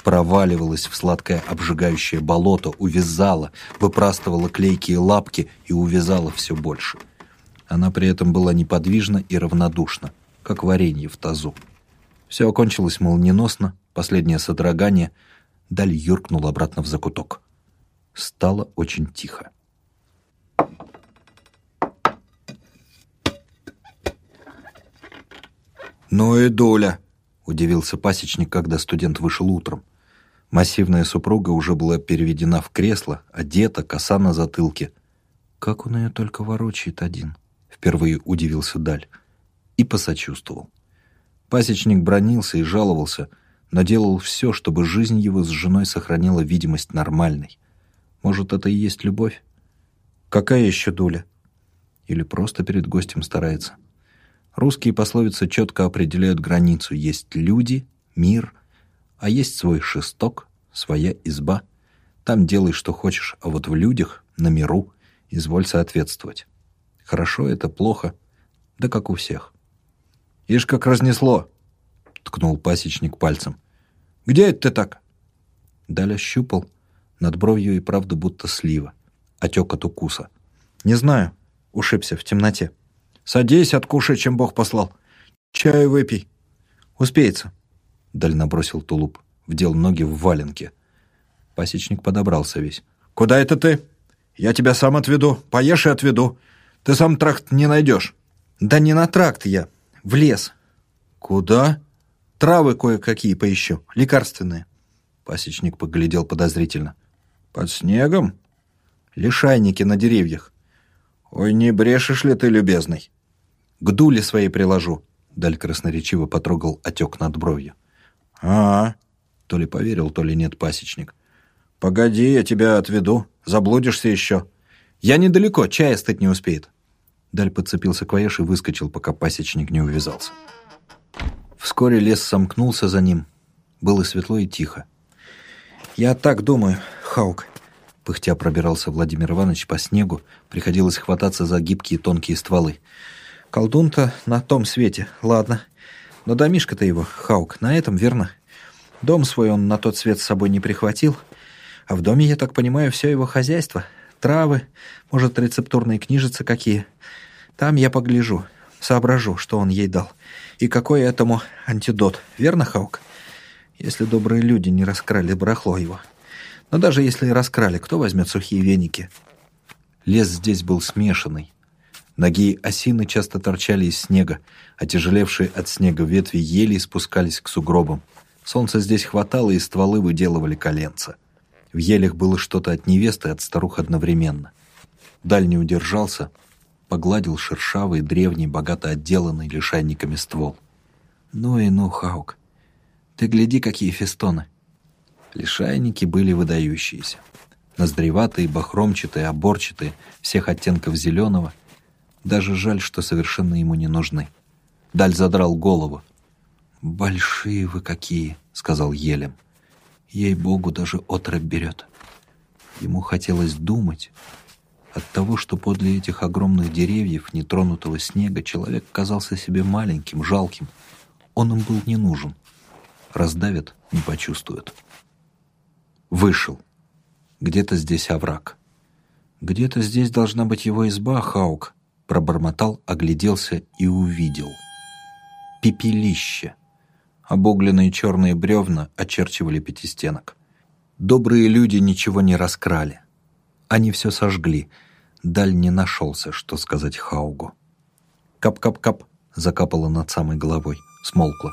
Проваливалось в сладкое обжигающее болото, увязало, выпрастывало клейкие лапки и увязало все больше. Она при этом была неподвижна и равнодушна, как варенье в тазу. Все окончилось молниеносно, последнее содрогание — Даль юркнул обратно в закуток. Стало очень тихо. «Ну и доля!» — удивился пасечник, когда студент вышел утром. Массивная супруга уже была переведена в кресло, одета, коса на затылке. «Как он ее только ворочает один!» — впервые удивился Даль. И посочувствовал. Пасечник бронился и жаловался — но делал все, чтобы жизнь его с женой сохранила видимость нормальной. Может, это и есть любовь? Какая еще доля? Или просто перед гостем старается? Русские пословицы четко определяют границу. Есть люди, мир, а есть свой шесток, своя изба. Там делай, что хочешь, а вот в людях, на миру, изволь соответствовать. Хорошо это, плохо, да как у всех. «Ишь, как разнесло!» — ткнул пасечник пальцем. «Где это ты так?» Даля щупал. Над бровью и правда будто слива. Отек от укуса. «Не знаю». Ушибся в темноте. «Садись, откушай, чем Бог послал. Чаю выпей». «Успеется». Даль набросил тулуп. Вдел ноги в валенки. Пасечник подобрался весь. «Куда это ты? Я тебя сам отведу. Поешь и отведу. Ты сам тракт не найдешь». «Да не на тракт я. В лес». «Куда?» Травы кое-какие поищу, лекарственные». Пасечник поглядел подозрительно. «Под снегом? Лишайники на деревьях. Ой, не брешешь ли ты, любезный?» «К дуле своей приложу», — Даль красноречиво потрогал отек над бровью. А, то ли поверил, то ли нет пасечник. «Погоди, я тебя отведу. Заблудишься еще. Я недалеко, чай остыть не успеет». Даль подцепился к и выскочил, пока пасечник не увязался. Вскоре лес сомкнулся за ним. Было светло и тихо. «Я так думаю, Хаук», — пыхтя пробирался Владимир Иванович по снегу, приходилось хвататься за гибкие тонкие стволы. «Колдун-то на том свете, ладно. Но домишка-то его, Хаук, на этом, верно? Дом свой он на тот свет с собой не прихватил, а в доме, я так понимаю, все его хозяйство. Травы, может, рецептурные книжицы какие. Там я погляжу, соображу, что он ей дал. И какой этому антидот, верно, Хаук? Если добрые люди не раскрали барахло его. Но даже если и раскрали, кто возьмет сухие веники? Лес здесь был смешанный. Ноги осины часто торчали из снега, а тяжелевшие от снега ветви ели спускались к сугробам. Солнца здесь хватало, и стволы выделывали коленца. В елях было что-то от невесты и от старух одновременно. Даль не удержался, погладил шершавый, древний, богато отделанный лишайниками ствол. «Ну и ну, Хаук, ты гляди, какие фестоны!» Лишайники были выдающиеся. Ноздреватые, бахромчатые, оборчатые, всех оттенков зеленого. Даже жаль, что совершенно ему не нужны. Даль задрал голову. «Большие вы какие!» — сказал Елем. «Ей-богу, даже отрыв берет». Ему хотелось думать, от того, что подле этих огромных деревьев, нетронутого снега, человек казался себе маленьким, жалким. Он им был не нужен. Раздавят — не почувствуют. Вышел. Где-то здесь овраг. Где-то здесь должна быть его изба, Хаук. Пробормотал, огляделся и увидел. Пепелище. Обугленные черные бревна очерчивали пятистенок. Добрые люди ничего не раскрали. Они все сожгли. Даль не нашелся, что сказать Хаугу. Кап-кап-кап закапало над самой головой. Смолкло.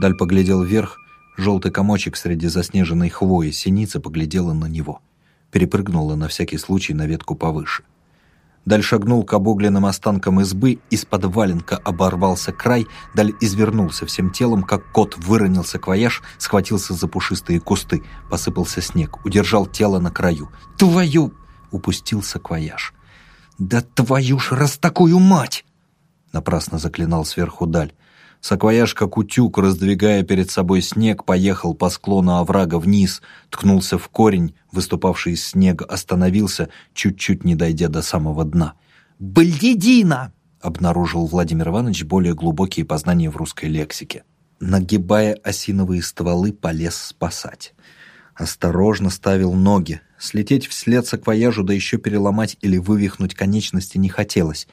Даль поглядел вверх. Желтый комочек среди заснеженной хвои синица поглядела на него. Перепрыгнула на всякий случай на ветку повыше. Даль шагнул к обугленным останкам избы, из-под валенка оборвался край, Даль извернулся всем телом, как кот выронил саквояж, схватился за пушистые кусты, посыпался снег, удержал тело на краю. «Твою!» — упустил саквояж. «Да твою ж раз такую мать!» Напрасно заклинал сверху Даль. Саквояж, как утюг, раздвигая перед собой снег, поехал по склону оврага вниз, ткнулся в корень, выступавший из снега, остановился, чуть-чуть не дойдя до самого дна. «Бледина!» — обнаружил Владимир Иванович более глубокие познания в русской лексике. Нагибая осиновые стволы, полез спасать. Осторожно ставил ноги. Слететь вслед саквояжу, да еще переломать или вывихнуть конечности не хотелось.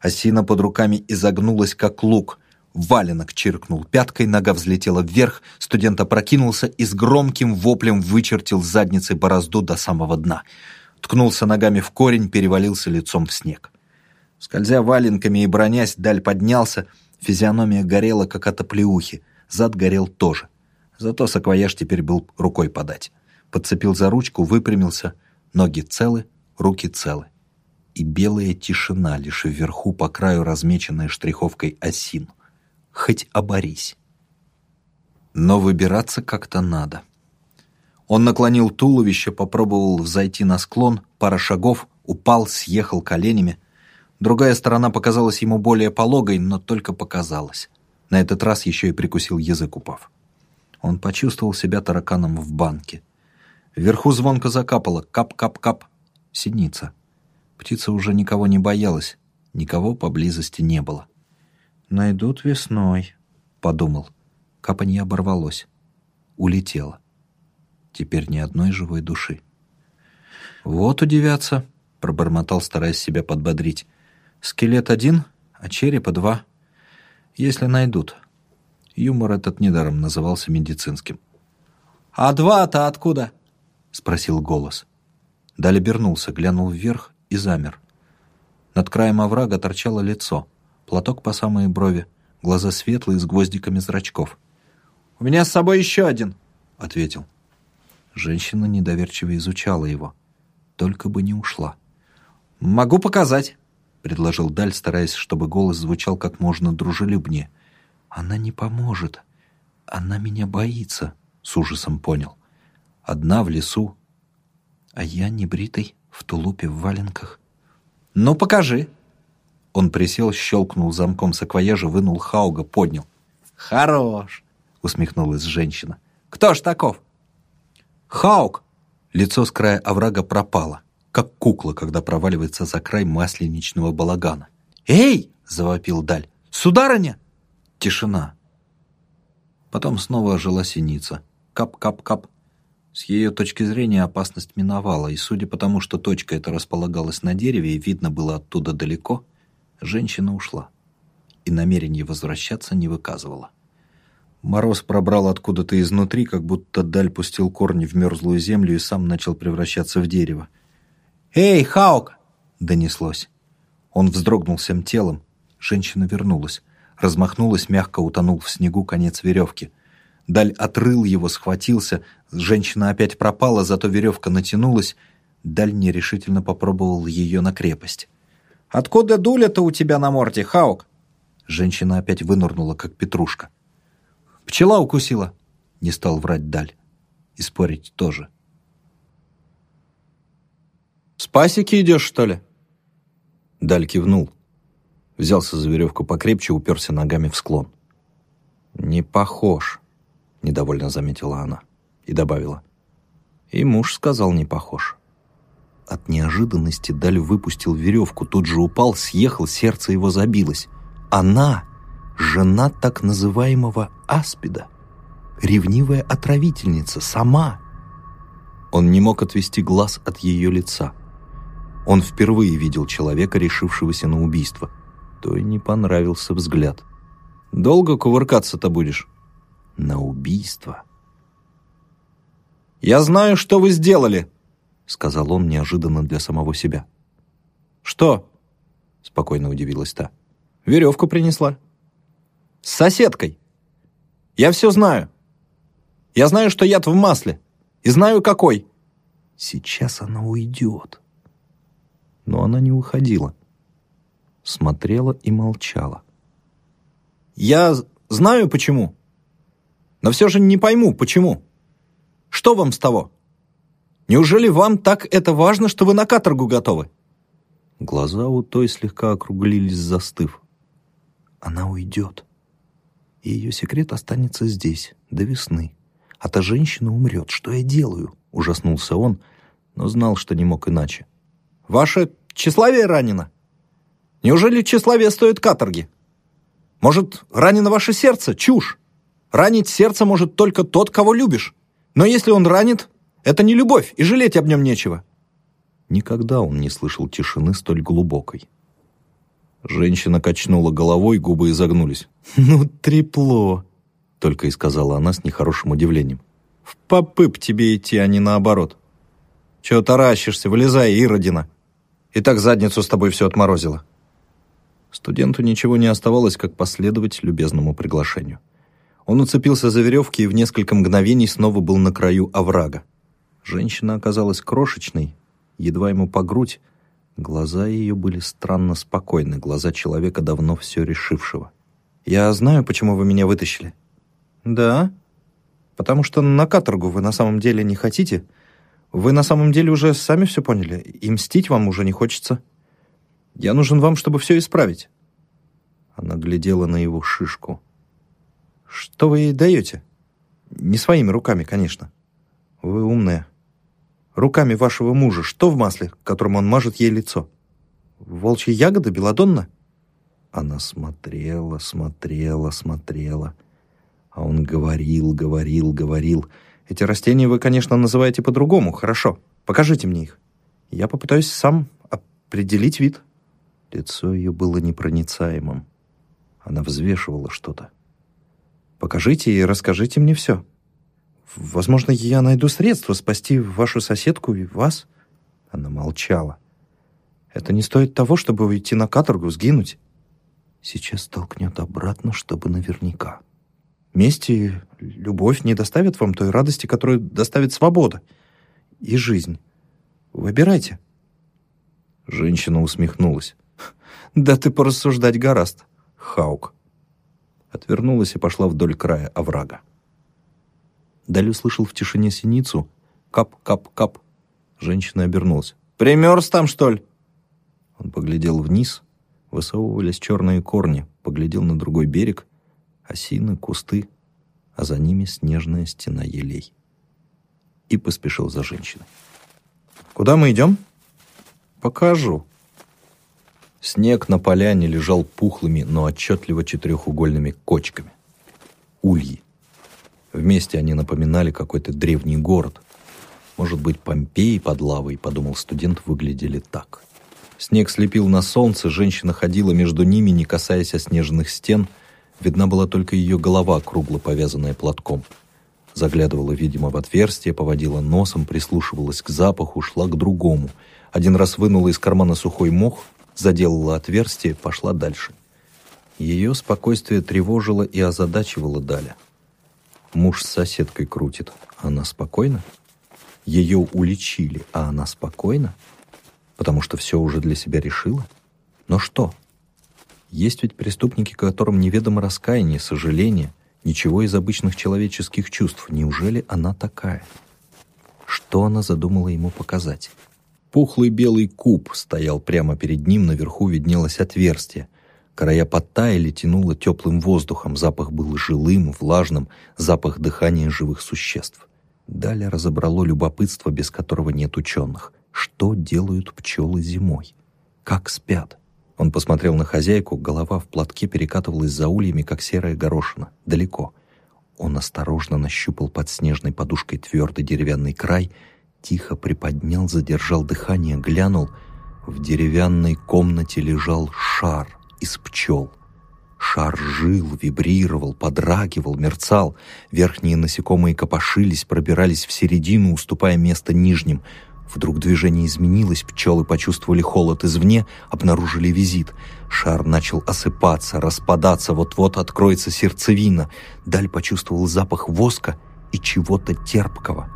Осина под руками изогнулась, как лук — Валенок чиркнул пяткой, нога взлетела вверх, студент опрокинулся и с громким воплем вычертил задницей борозду до самого дна. Ткнулся ногами в корень, перевалился лицом в снег. Скользя валенками и бронясь, Даль поднялся, физиономия горела, как от оплеухи, зад горел тоже. Зато саквояж теперь был рукой подать. Подцепил за ручку, выпрямился, ноги целы, руки целы. И белая тишина, лишь вверху по краю размеченная штриховкой осин — хоть оборись. Но выбираться как-то надо. Он наклонил туловище, попробовал взойти на склон, пара шагов, упал, съехал коленями. Другая сторона показалась ему более пологой, но только показалась. На этот раз еще и прикусил язык, упав. Он почувствовал себя тараканом в банке. Вверху звонко закапало «кап-кап-кап». Синица. Птица уже никого не боялась, никого поблизости не было. «Найдут весной», — подумал. Капанье оборвалось. Улетело. Теперь ни одной живой души. «Вот удивятся», — пробормотал, стараясь себя подбодрить. «Скелет один, а черепа два. Если найдут». Юмор этот недаром назывался медицинским. «А два-то откуда?» — спросил голос. Даль обернулся, глянул вверх и замер. Над краем оврага торчало лицо — платок по самые брови, глаза светлые с гвоздиками зрачков. «У меня с собой еще один», — ответил. Женщина недоверчиво изучала его. Только бы не ушла. «Могу показать», — предложил Даль, стараясь, чтобы голос звучал как можно дружелюбнее. «Она не поможет. Она меня боится», — с ужасом понял. «Одна в лесу, а я небритый, в тулупе, в валенках». «Ну, покажи», он присел, щелкнул замком саквояжа, вынул Хауга, поднял. «Хорош!» — усмехнулась женщина. «Кто ж таков?» «Хаук!» Лицо с края оврага пропало, как кукла, когда проваливается за край масленичного балагана. «Эй!» — завопил Даль. «Сударыня!» Тишина. Потом снова ожила синица. Кап-кап-кап. С ее точки зрения опасность миновала, и судя по тому, что точка эта располагалась на дереве и видно было оттуда далеко, Женщина ушла и намерение возвращаться не выказывала. Мороз пробрал откуда-то изнутри, как будто даль пустил корни в мерзлую землю и сам начал превращаться в дерево. «Эй, Хаук!» — донеслось. Он вздрогнул всем телом. Женщина вернулась. Размахнулась, мягко утонул в снегу конец веревки. Даль отрыл его, схватился. Женщина опять пропала, зато веревка натянулась. Даль нерешительно попробовал ее на крепость. Откуда дуля-то у тебя на морде, Хаук?» Женщина опять вынырнула, как петрушка. «Пчела укусила», — не стал врать Даль. И спорить тоже. «С пасеки идешь, что ли?» Даль кивнул. Взялся за веревку покрепче, уперся ногами в склон. «Не похож», — недовольно заметила она и добавила. «И муж сказал, не похож». От неожиданности Даль выпустил веревку, тут же упал, съехал, сердце его забилось. Она — жена так называемого Аспида, ревнивая отравительница, сама. Он не мог отвести глаз от ее лица. Он впервые видел человека, решившегося на убийство. То и не понравился взгляд. «Долго кувыркаться-то будешь?» «На убийство». «Я знаю, что вы сделали!» Сказал он неожиданно для самого себя. «Что?» — спокойно удивилась та. «Веревку принесла». «С соседкой. Я все знаю». Я знаю, что яд в масле. И знаю, какой. Сейчас она уйдет. Но она не уходила. Смотрела и молчала. Я знаю, почему. Но все же не пойму, почему. Что вам с того? Неужели вам так это важно, что вы на каторгу готовы?» Глаза у той слегка округлились, застыв. «Она уйдет, и ее секрет останется здесь, до весны. А та женщина умрет. Что я делаю?» — ужаснулся он, но знал, что не мог иначе. «Ваше тщеславие ранено? Неужели тщеславие стоит каторги? Может, ранено ваше сердце? Чушь! Ранить сердце может только тот, кого любишь. Но если он ранит, это не любовь, и жалеть об нем нечего». Никогда он не слышал тишины столь глубокой. Женщина качнула головой, губы изогнулись. «Ну, трепло!» — только и сказала она с нехорошим удивлением. «В попы б тебе идти, а не наоборот. Чего таращишься, вылезай, Иродина. И так задницу с тобой все отморозило». Студенту ничего не оставалось, как последовать любезному приглашению. Он уцепился за веревки и в несколько мгновений снова был на краю оврага. Женщина оказалась крошечной, едва ему по грудь. Глаза ее были странно спокойны, глаза человека, давно все решившего. «Я знаю, почему вы меня вытащили». «Да? Потому что на каторгу вы на самом деле не хотите. Вы на самом деле уже сами все поняли, и мстить вам уже не хочется. Я нужен вам, чтобы все исправить». Она глядела на его шишку. «Что вы ей даете?» «Не своими руками, конечно. Вы умная руками вашего мужа, что в масле, которым он мажет ей лицо? Волчья ягода, белодонна?» Она смотрела, смотрела, смотрела. А он говорил, говорил, говорил. «Эти растения вы, конечно, называете по-другому. Хорошо. Покажите мне их. Я попытаюсь сам определить вид». Лицо ее было непроницаемым. Она взвешивала что-то. «Покажите и расскажите мне все», Возможно, я найду средства спасти вашу соседку и вас». Она молчала. «Это не стоит того, чтобы уйти на каторгу, сгинуть». Сейчас толкнет обратно, чтобы наверняка. Месть и любовь не доставят вам той радости, которую доставит свобода и жизнь. Выбирайте. Женщина усмехнулась. «Да ты порассуждать горазд, Хаук». Отвернулась и пошла вдоль края оврага. Даль услышал в тишине синицу. Кап-кап-кап. Женщина обернулась. «Примерз там, что ли?» Он поглядел вниз. Высовывались черные корни. Поглядел на другой берег. Осины, кусты. А за ними снежная стена елей. И поспешил за женщиной. «Куда мы идем?» «Покажу». Снег на поляне лежал пухлыми, но отчетливо четырехугольными кочками. Ульи. Вместе они напоминали какой-то древний город. Может быть, Помпеи под лавой, подумал студент, выглядели так. Снег слепил на солнце, женщина ходила между ними, не касаясь оснеженных стен. Видна была только ее голова, кругло повязанная платком. Заглядывала, видимо, в отверстие, поводила носом, прислушивалась к запаху, шла к другому. Один раз вынула из кармана сухой мох, заделала отверстие, пошла дальше. Ее спокойствие тревожило и озадачивало Даля. Муж с соседкой крутит. Она спокойна? Ее уличили, а она спокойна? Потому что все уже для себя решила? Но что? Есть ведь преступники, которым неведомо раскаяние, сожаление, ничего из обычных человеческих чувств. Неужели она такая? Что она задумала ему показать? Пухлый белый куб стоял прямо перед ним, наверху виднелось отверстие — Края подтаяли, тянуло теплым воздухом, запах был жилым, влажным, запах дыхания живых существ. Далее разобрало любопытство, без которого нет ученых. Что делают пчелы зимой? Как спят? Он посмотрел на хозяйку, голова в платке перекатывалась за ульями, как серая горошина, далеко. Он осторожно нащупал под снежной подушкой твердый деревянный край, тихо приподнял, задержал дыхание, глянул. В деревянной комнате лежал шар — из пчел. Шар жил, вибрировал, подрагивал, мерцал. Верхние насекомые копошились, пробирались в середину, уступая место нижним. Вдруг движение изменилось, пчелы почувствовали холод извне, обнаружили визит. Шар начал осыпаться, распадаться, вот-вот откроется сердцевина. Даль почувствовал запах воска и чего-то терпкого.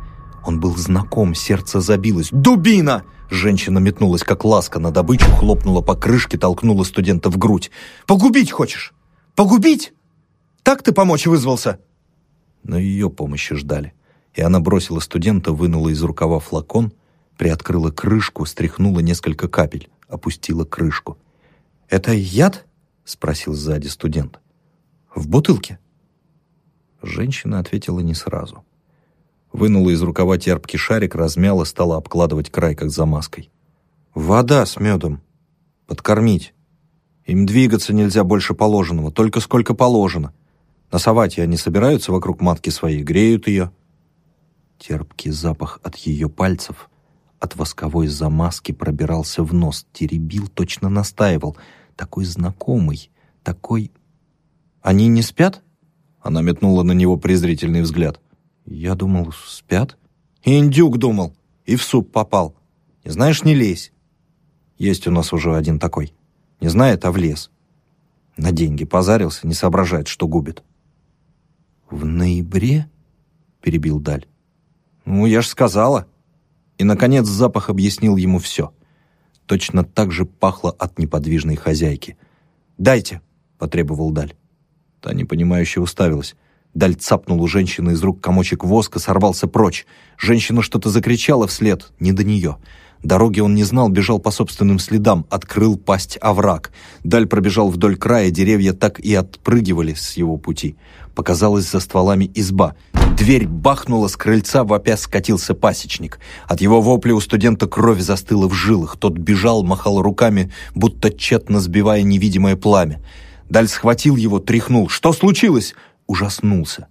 Он был знаком, сердце забилось. «Дубина!» Женщина метнулась, как ласка на добычу, хлопнула по крышке, толкнула студента в грудь. «Погубить хочешь? Погубить? Так ты помочь вызвался?» Но ее помощи ждали, и она бросила студента, вынула из рукава флакон, приоткрыла крышку, стряхнула несколько капель, опустила крышку. «Это яд?» — спросил сзади студент. «В бутылке?» Женщина ответила не сразу. Вынула из рукава терпкий шарик, размяла, стала обкладывать край, как замазкой. «Вода с медом. Подкормить. Им двигаться нельзя больше положенного, только сколько положено. Носовать они собираются вокруг матки своей, греют ее». Терпкий запах от ее пальцев, от восковой замазки пробирался в нос, теребил, точно настаивал. Такой знакомый, такой... «Они не спят?» Она метнула на него презрительный взгляд. Я думал, спят. И индюк думал. И в суп попал. Не знаешь, не лезь. Есть у нас уже один такой. Не знает, а влез. На деньги позарился, не соображает, что губит. «В ноябре?» — перебил Даль. «Ну, я ж сказала». И, наконец, запах объяснил ему все. Точно так же пахло от неподвижной хозяйки. «Дайте!» — потребовал Даль. Та непонимающе уставилась. Даль цапнул у женщины из рук комочек воска, сорвался прочь. Женщина что-то закричала вслед, не до нее. Дороги он не знал, бежал по собственным следам, открыл пасть овраг. Даль пробежал вдоль края, деревья так и отпрыгивали с его пути. Показалась за стволами изба. Дверь бахнула, с крыльца вопя скатился пасечник. От его вопля у студента кровь застыла в жилах. Тот бежал, махал руками, будто тщетно сбивая невидимое пламя. Даль схватил его, тряхнул. «Что случилось?» Ужаснулся.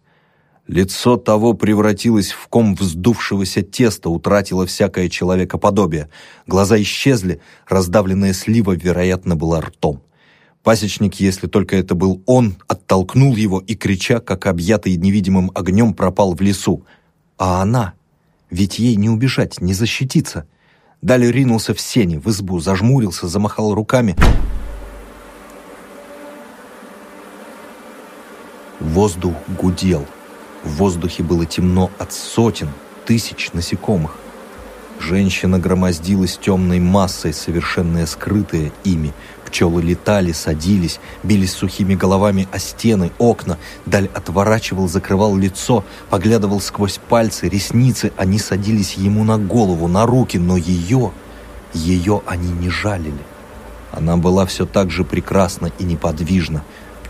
Лицо того превратилось в ком вздувшегося теста, утратило всякое человекоподобие. Глаза исчезли, раздавленная слива, вероятно, была ртом. Пасечник, если только это был он, оттолкнул его и, крича, как объятый невидимым огнем, пропал в лесу. А она? Ведь ей не убежать, не защититься. Далее ринулся в сени, в избу, зажмурился, замахал руками — Воздух гудел. В воздухе было темно от сотен, тысяч насекомых. Женщина громоздилась темной массой, совершенно скрытая ими. Пчелы летали, садились, бились сухими головами о стены, окна. Даль отворачивал, закрывал лицо, поглядывал сквозь пальцы, ресницы. Они садились ему на голову, на руки, но ее, ее они не жалили. Она была все так же прекрасна и неподвижна,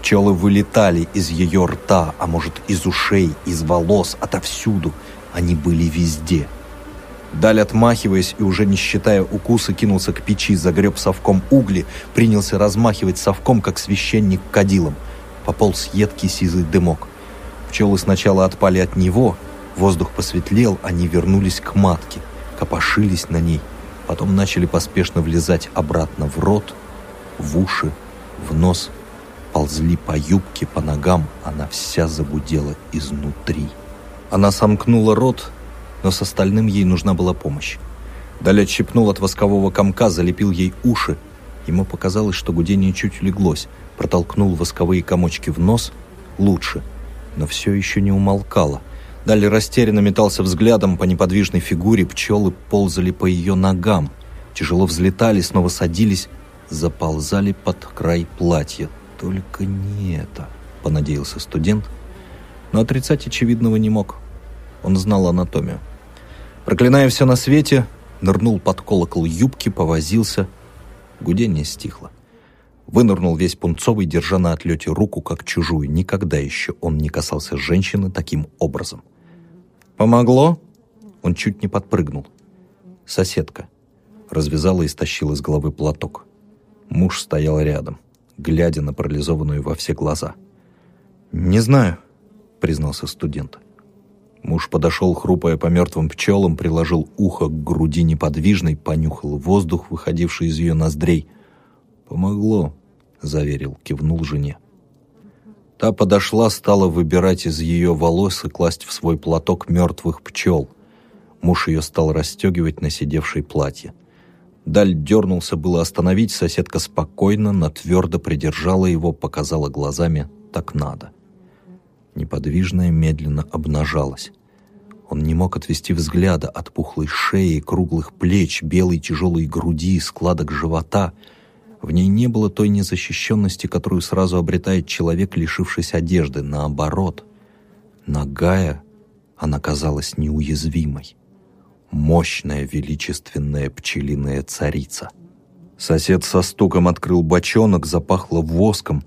Пчелы вылетали из ее рта, а может из ушей, из волос, отовсюду. Они были везде. Даль, отмахиваясь и уже не считая укуса, кинулся к печи, загреб совком угли, принялся размахивать совком, как священник кадилом. Пополз едкий сизый дымок. Пчелы сначала отпали от него, воздух посветлел, они вернулись к матке, копошились на ней, потом начали поспешно влезать обратно в рот, в уши, в нос – ползли по юбке, по ногам, она вся загудела изнутри. Она сомкнула рот, но с остальным ей нужна была помощь. Далее отщипнул от воскового комка, залепил ей уши. Ему показалось, что гудение чуть улеглось. Протолкнул восковые комочки в нос. Лучше. Но все еще не умолкало. Далее растерянно метался взглядом по неподвижной фигуре. Пчелы ползали по ее ногам. Тяжело взлетали, снова садились, заползали под край платья. Только не это, понадеялся студент, но отрицать очевидного не мог. Он знал анатомию. Проклиная все на свете, нырнул под колокол юбки, повозился. Гудение стихло. Вынырнул весь пунцовый, держа на отлете руку, как чужую. Никогда еще он не касался женщины таким образом. «Помогло?» Он чуть не подпрыгнул. Соседка. Развязала и стащила из головы платок. Муж стоял рядом глядя на парализованную во все глаза. «Не знаю», — признался студент. Муж подошел, хрупая по мертвым пчелам, приложил ухо к груди неподвижной, понюхал воздух, выходивший из ее ноздрей. «Помогло», — заверил, кивнул жене. Та подошла, стала выбирать из ее волос и класть в свой платок мертвых пчел. Муж ее стал расстегивать на сидевшей платье. Даль дернулся было остановить, соседка спокойно, но твердо придержала его, показала глазами «так надо». Неподвижная медленно обнажалась. Он не мог отвести взгляда от пухлой шеи, круглых плеч, белой тяжелой груди, складок живота. В ней не было той незащищенности, которую сразу обретает человек, лишившись одежды. Наоборот, нагая, она казалась неуязвимой. Мощная величественная пчелиная царица. Сосед со стуком открыл бочонок, запахло воском,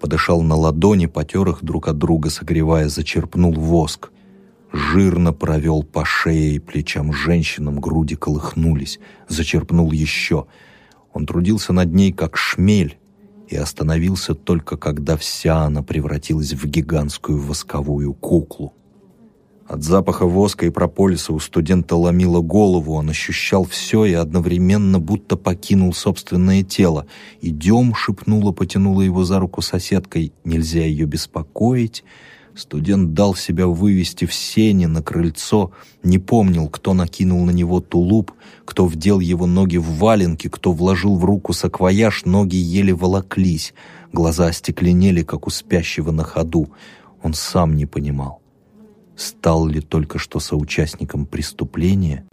подышал на ладони, потер их друг от друга, согревая, зачерпнул воск жирно провел по шее и плечам женщинам, груди колыхнулись, зачерпнул еще. Он трудился над ней, как шмель, и остановился только когда вся она превратилась в гигантскую восковую куклу. От запаха воска и прополиса у студента ломило голову, он ощущал все и одновременно будто покинул собственное тело. «Идем», — шепнула, потянула его за руку соседкой, «нельзя ее беспокоить». Студент дал себя вывести в сене на крыльцо, не помнил, кто накинул на него тулуп, кто вдел его ноги в валенки, кто вложил в руку саквояж, ноги еле волоклись, глаза остекленели, как у спящего на ходу. Он сам не понимал, стал ли только что соучастником преступления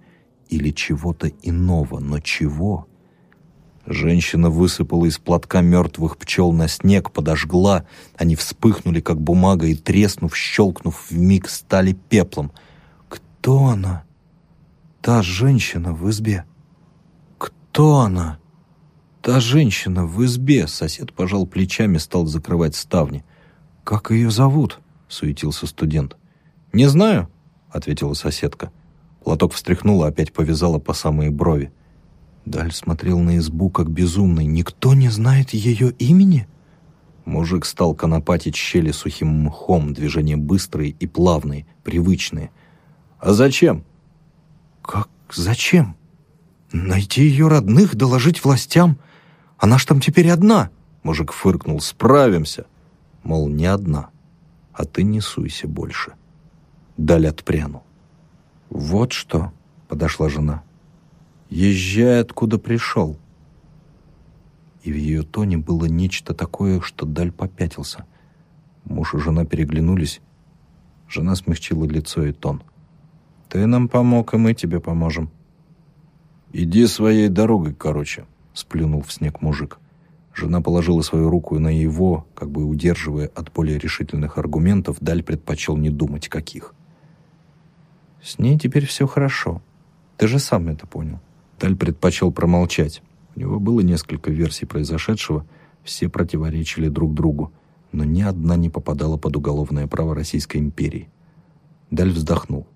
или чего-то иного, но чего — Женщина высыпала из платка мертвых пчел на снег, подожгла. Они вспыхнули, как бумага, и, треснув, щелкнув, вмиг стали пеплом. «Кто она? Та женщина в избе? Кто она?» «Та женщина в избе!» Сосед пожал плечами, стал закрывать ставни. «Как ее зовут?» — суетился студент. «Не знаю», — ответила соседка. Платок встряхнула, опять повязала по самые брови. Даль смотрел на избу как безумный. «Никто не знает ее имени?» Мужик стал конопатить щели сухим мхом, движения быстрые и плавные, привычные. «А зачем?» «Как зачем? Найти ее родных, доложить властям? Она ж там теперь одна!» Мужик фыркнул. «Справимся!» Мол, не одна, а ты не суйся больше. Даль отпрянул. «Вот что!» — подошла жена. Езжай, откуда пришел. И в ее тоне было нечто такое, что Даль попятился. Муж и жена переглянулись. Жена смягчила лицо и тон. «Ты нам помог, и мы тебе поможем». «Иди своей дорогой, короче», — сплюнул в снег мужик. Жена положила свою руку на его, как бы удерживая от более решительных аргументов, Даль предпочел не думать, каких. «С ней теперь все хорошо. Ты же сам это понял. Таль предпочел промолчать. У него было несколько версий произошедшего, все противоречили друг другу, но ни одна не попадала под уголовное право Российской империи. Даль вздохнул.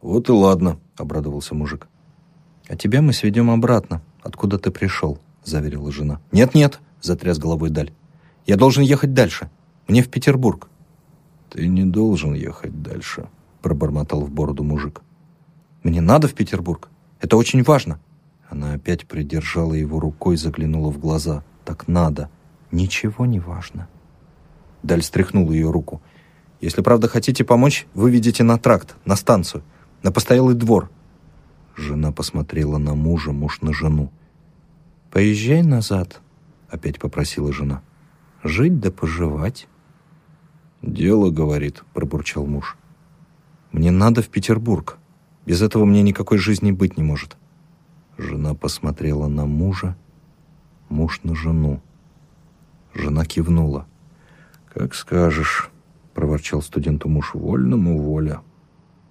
«Вот и ладно», — обрадовался мужик. «А тебя мы сведем обратно, откуда ты пришел», — заверила жена. «Нет-нет», — затряс головой Даль. «Я должен ехать дальше. Мне в Петербург». «Ты не должен ехать дальше», — пробормотал в бороду мужик. «Мне надо в Петербург. Это очень важно». Она опять придержала его рукой, заглянула в глаза. «Так надо. Ничего не важно». Даль стряхнул ее руку. «Если правда хотите помочь, выведите на тракт, на станцию, на постоялый двор». Жена посмотрела на мужа, муж на жену. «Поезжай назад», — опять попросила жена. «Жить да поживать». «Дело, — говорит, — пробурчал муж. «Мне надо в Петербург. Без этого мне никакой жизни быть не может». Жена посмотрела на мужа, муж на жену. Жена кивнула. «Как скажешь», — проворчал студенту муж, — «вольному воля».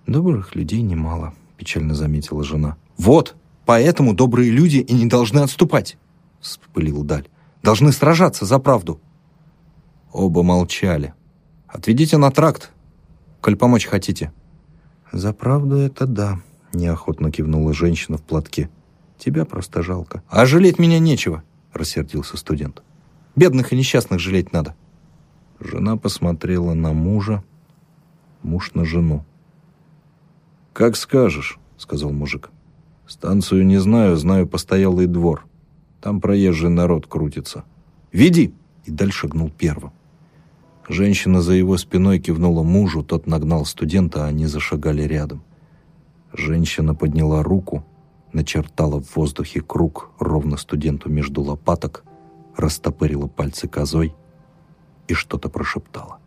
«Добрых людей немало», — печально заметила жена. «Вот, поэтому добрые люди и не должны отступать», — вспылил Даль. «Должны сражаться за правду». Оба молчали. «Отведите на тракт, коль помочь хотите». «За правду это да», — неохотно кивнула женщина в платке. Тебя просто жалко. А жалеть меня нечего, рассердился студент. Бедных и несчастных жалеть надо. Жена посмотрела на мужа, муж на жену. «Как скажешь», — сказал мужик. «Станцию не знаю, знаю постоялый двор. Там проезжий народ крутится. Веди!» И дальше шагнул первым. Женщина за его спиной кивнула мужу, тот нагнал студента, а они зашагали рядом. Женщина подняла руку, начертала в воздухе круг ровно студенту между лопаток, растопырила пальцы козой и что-то прошептала.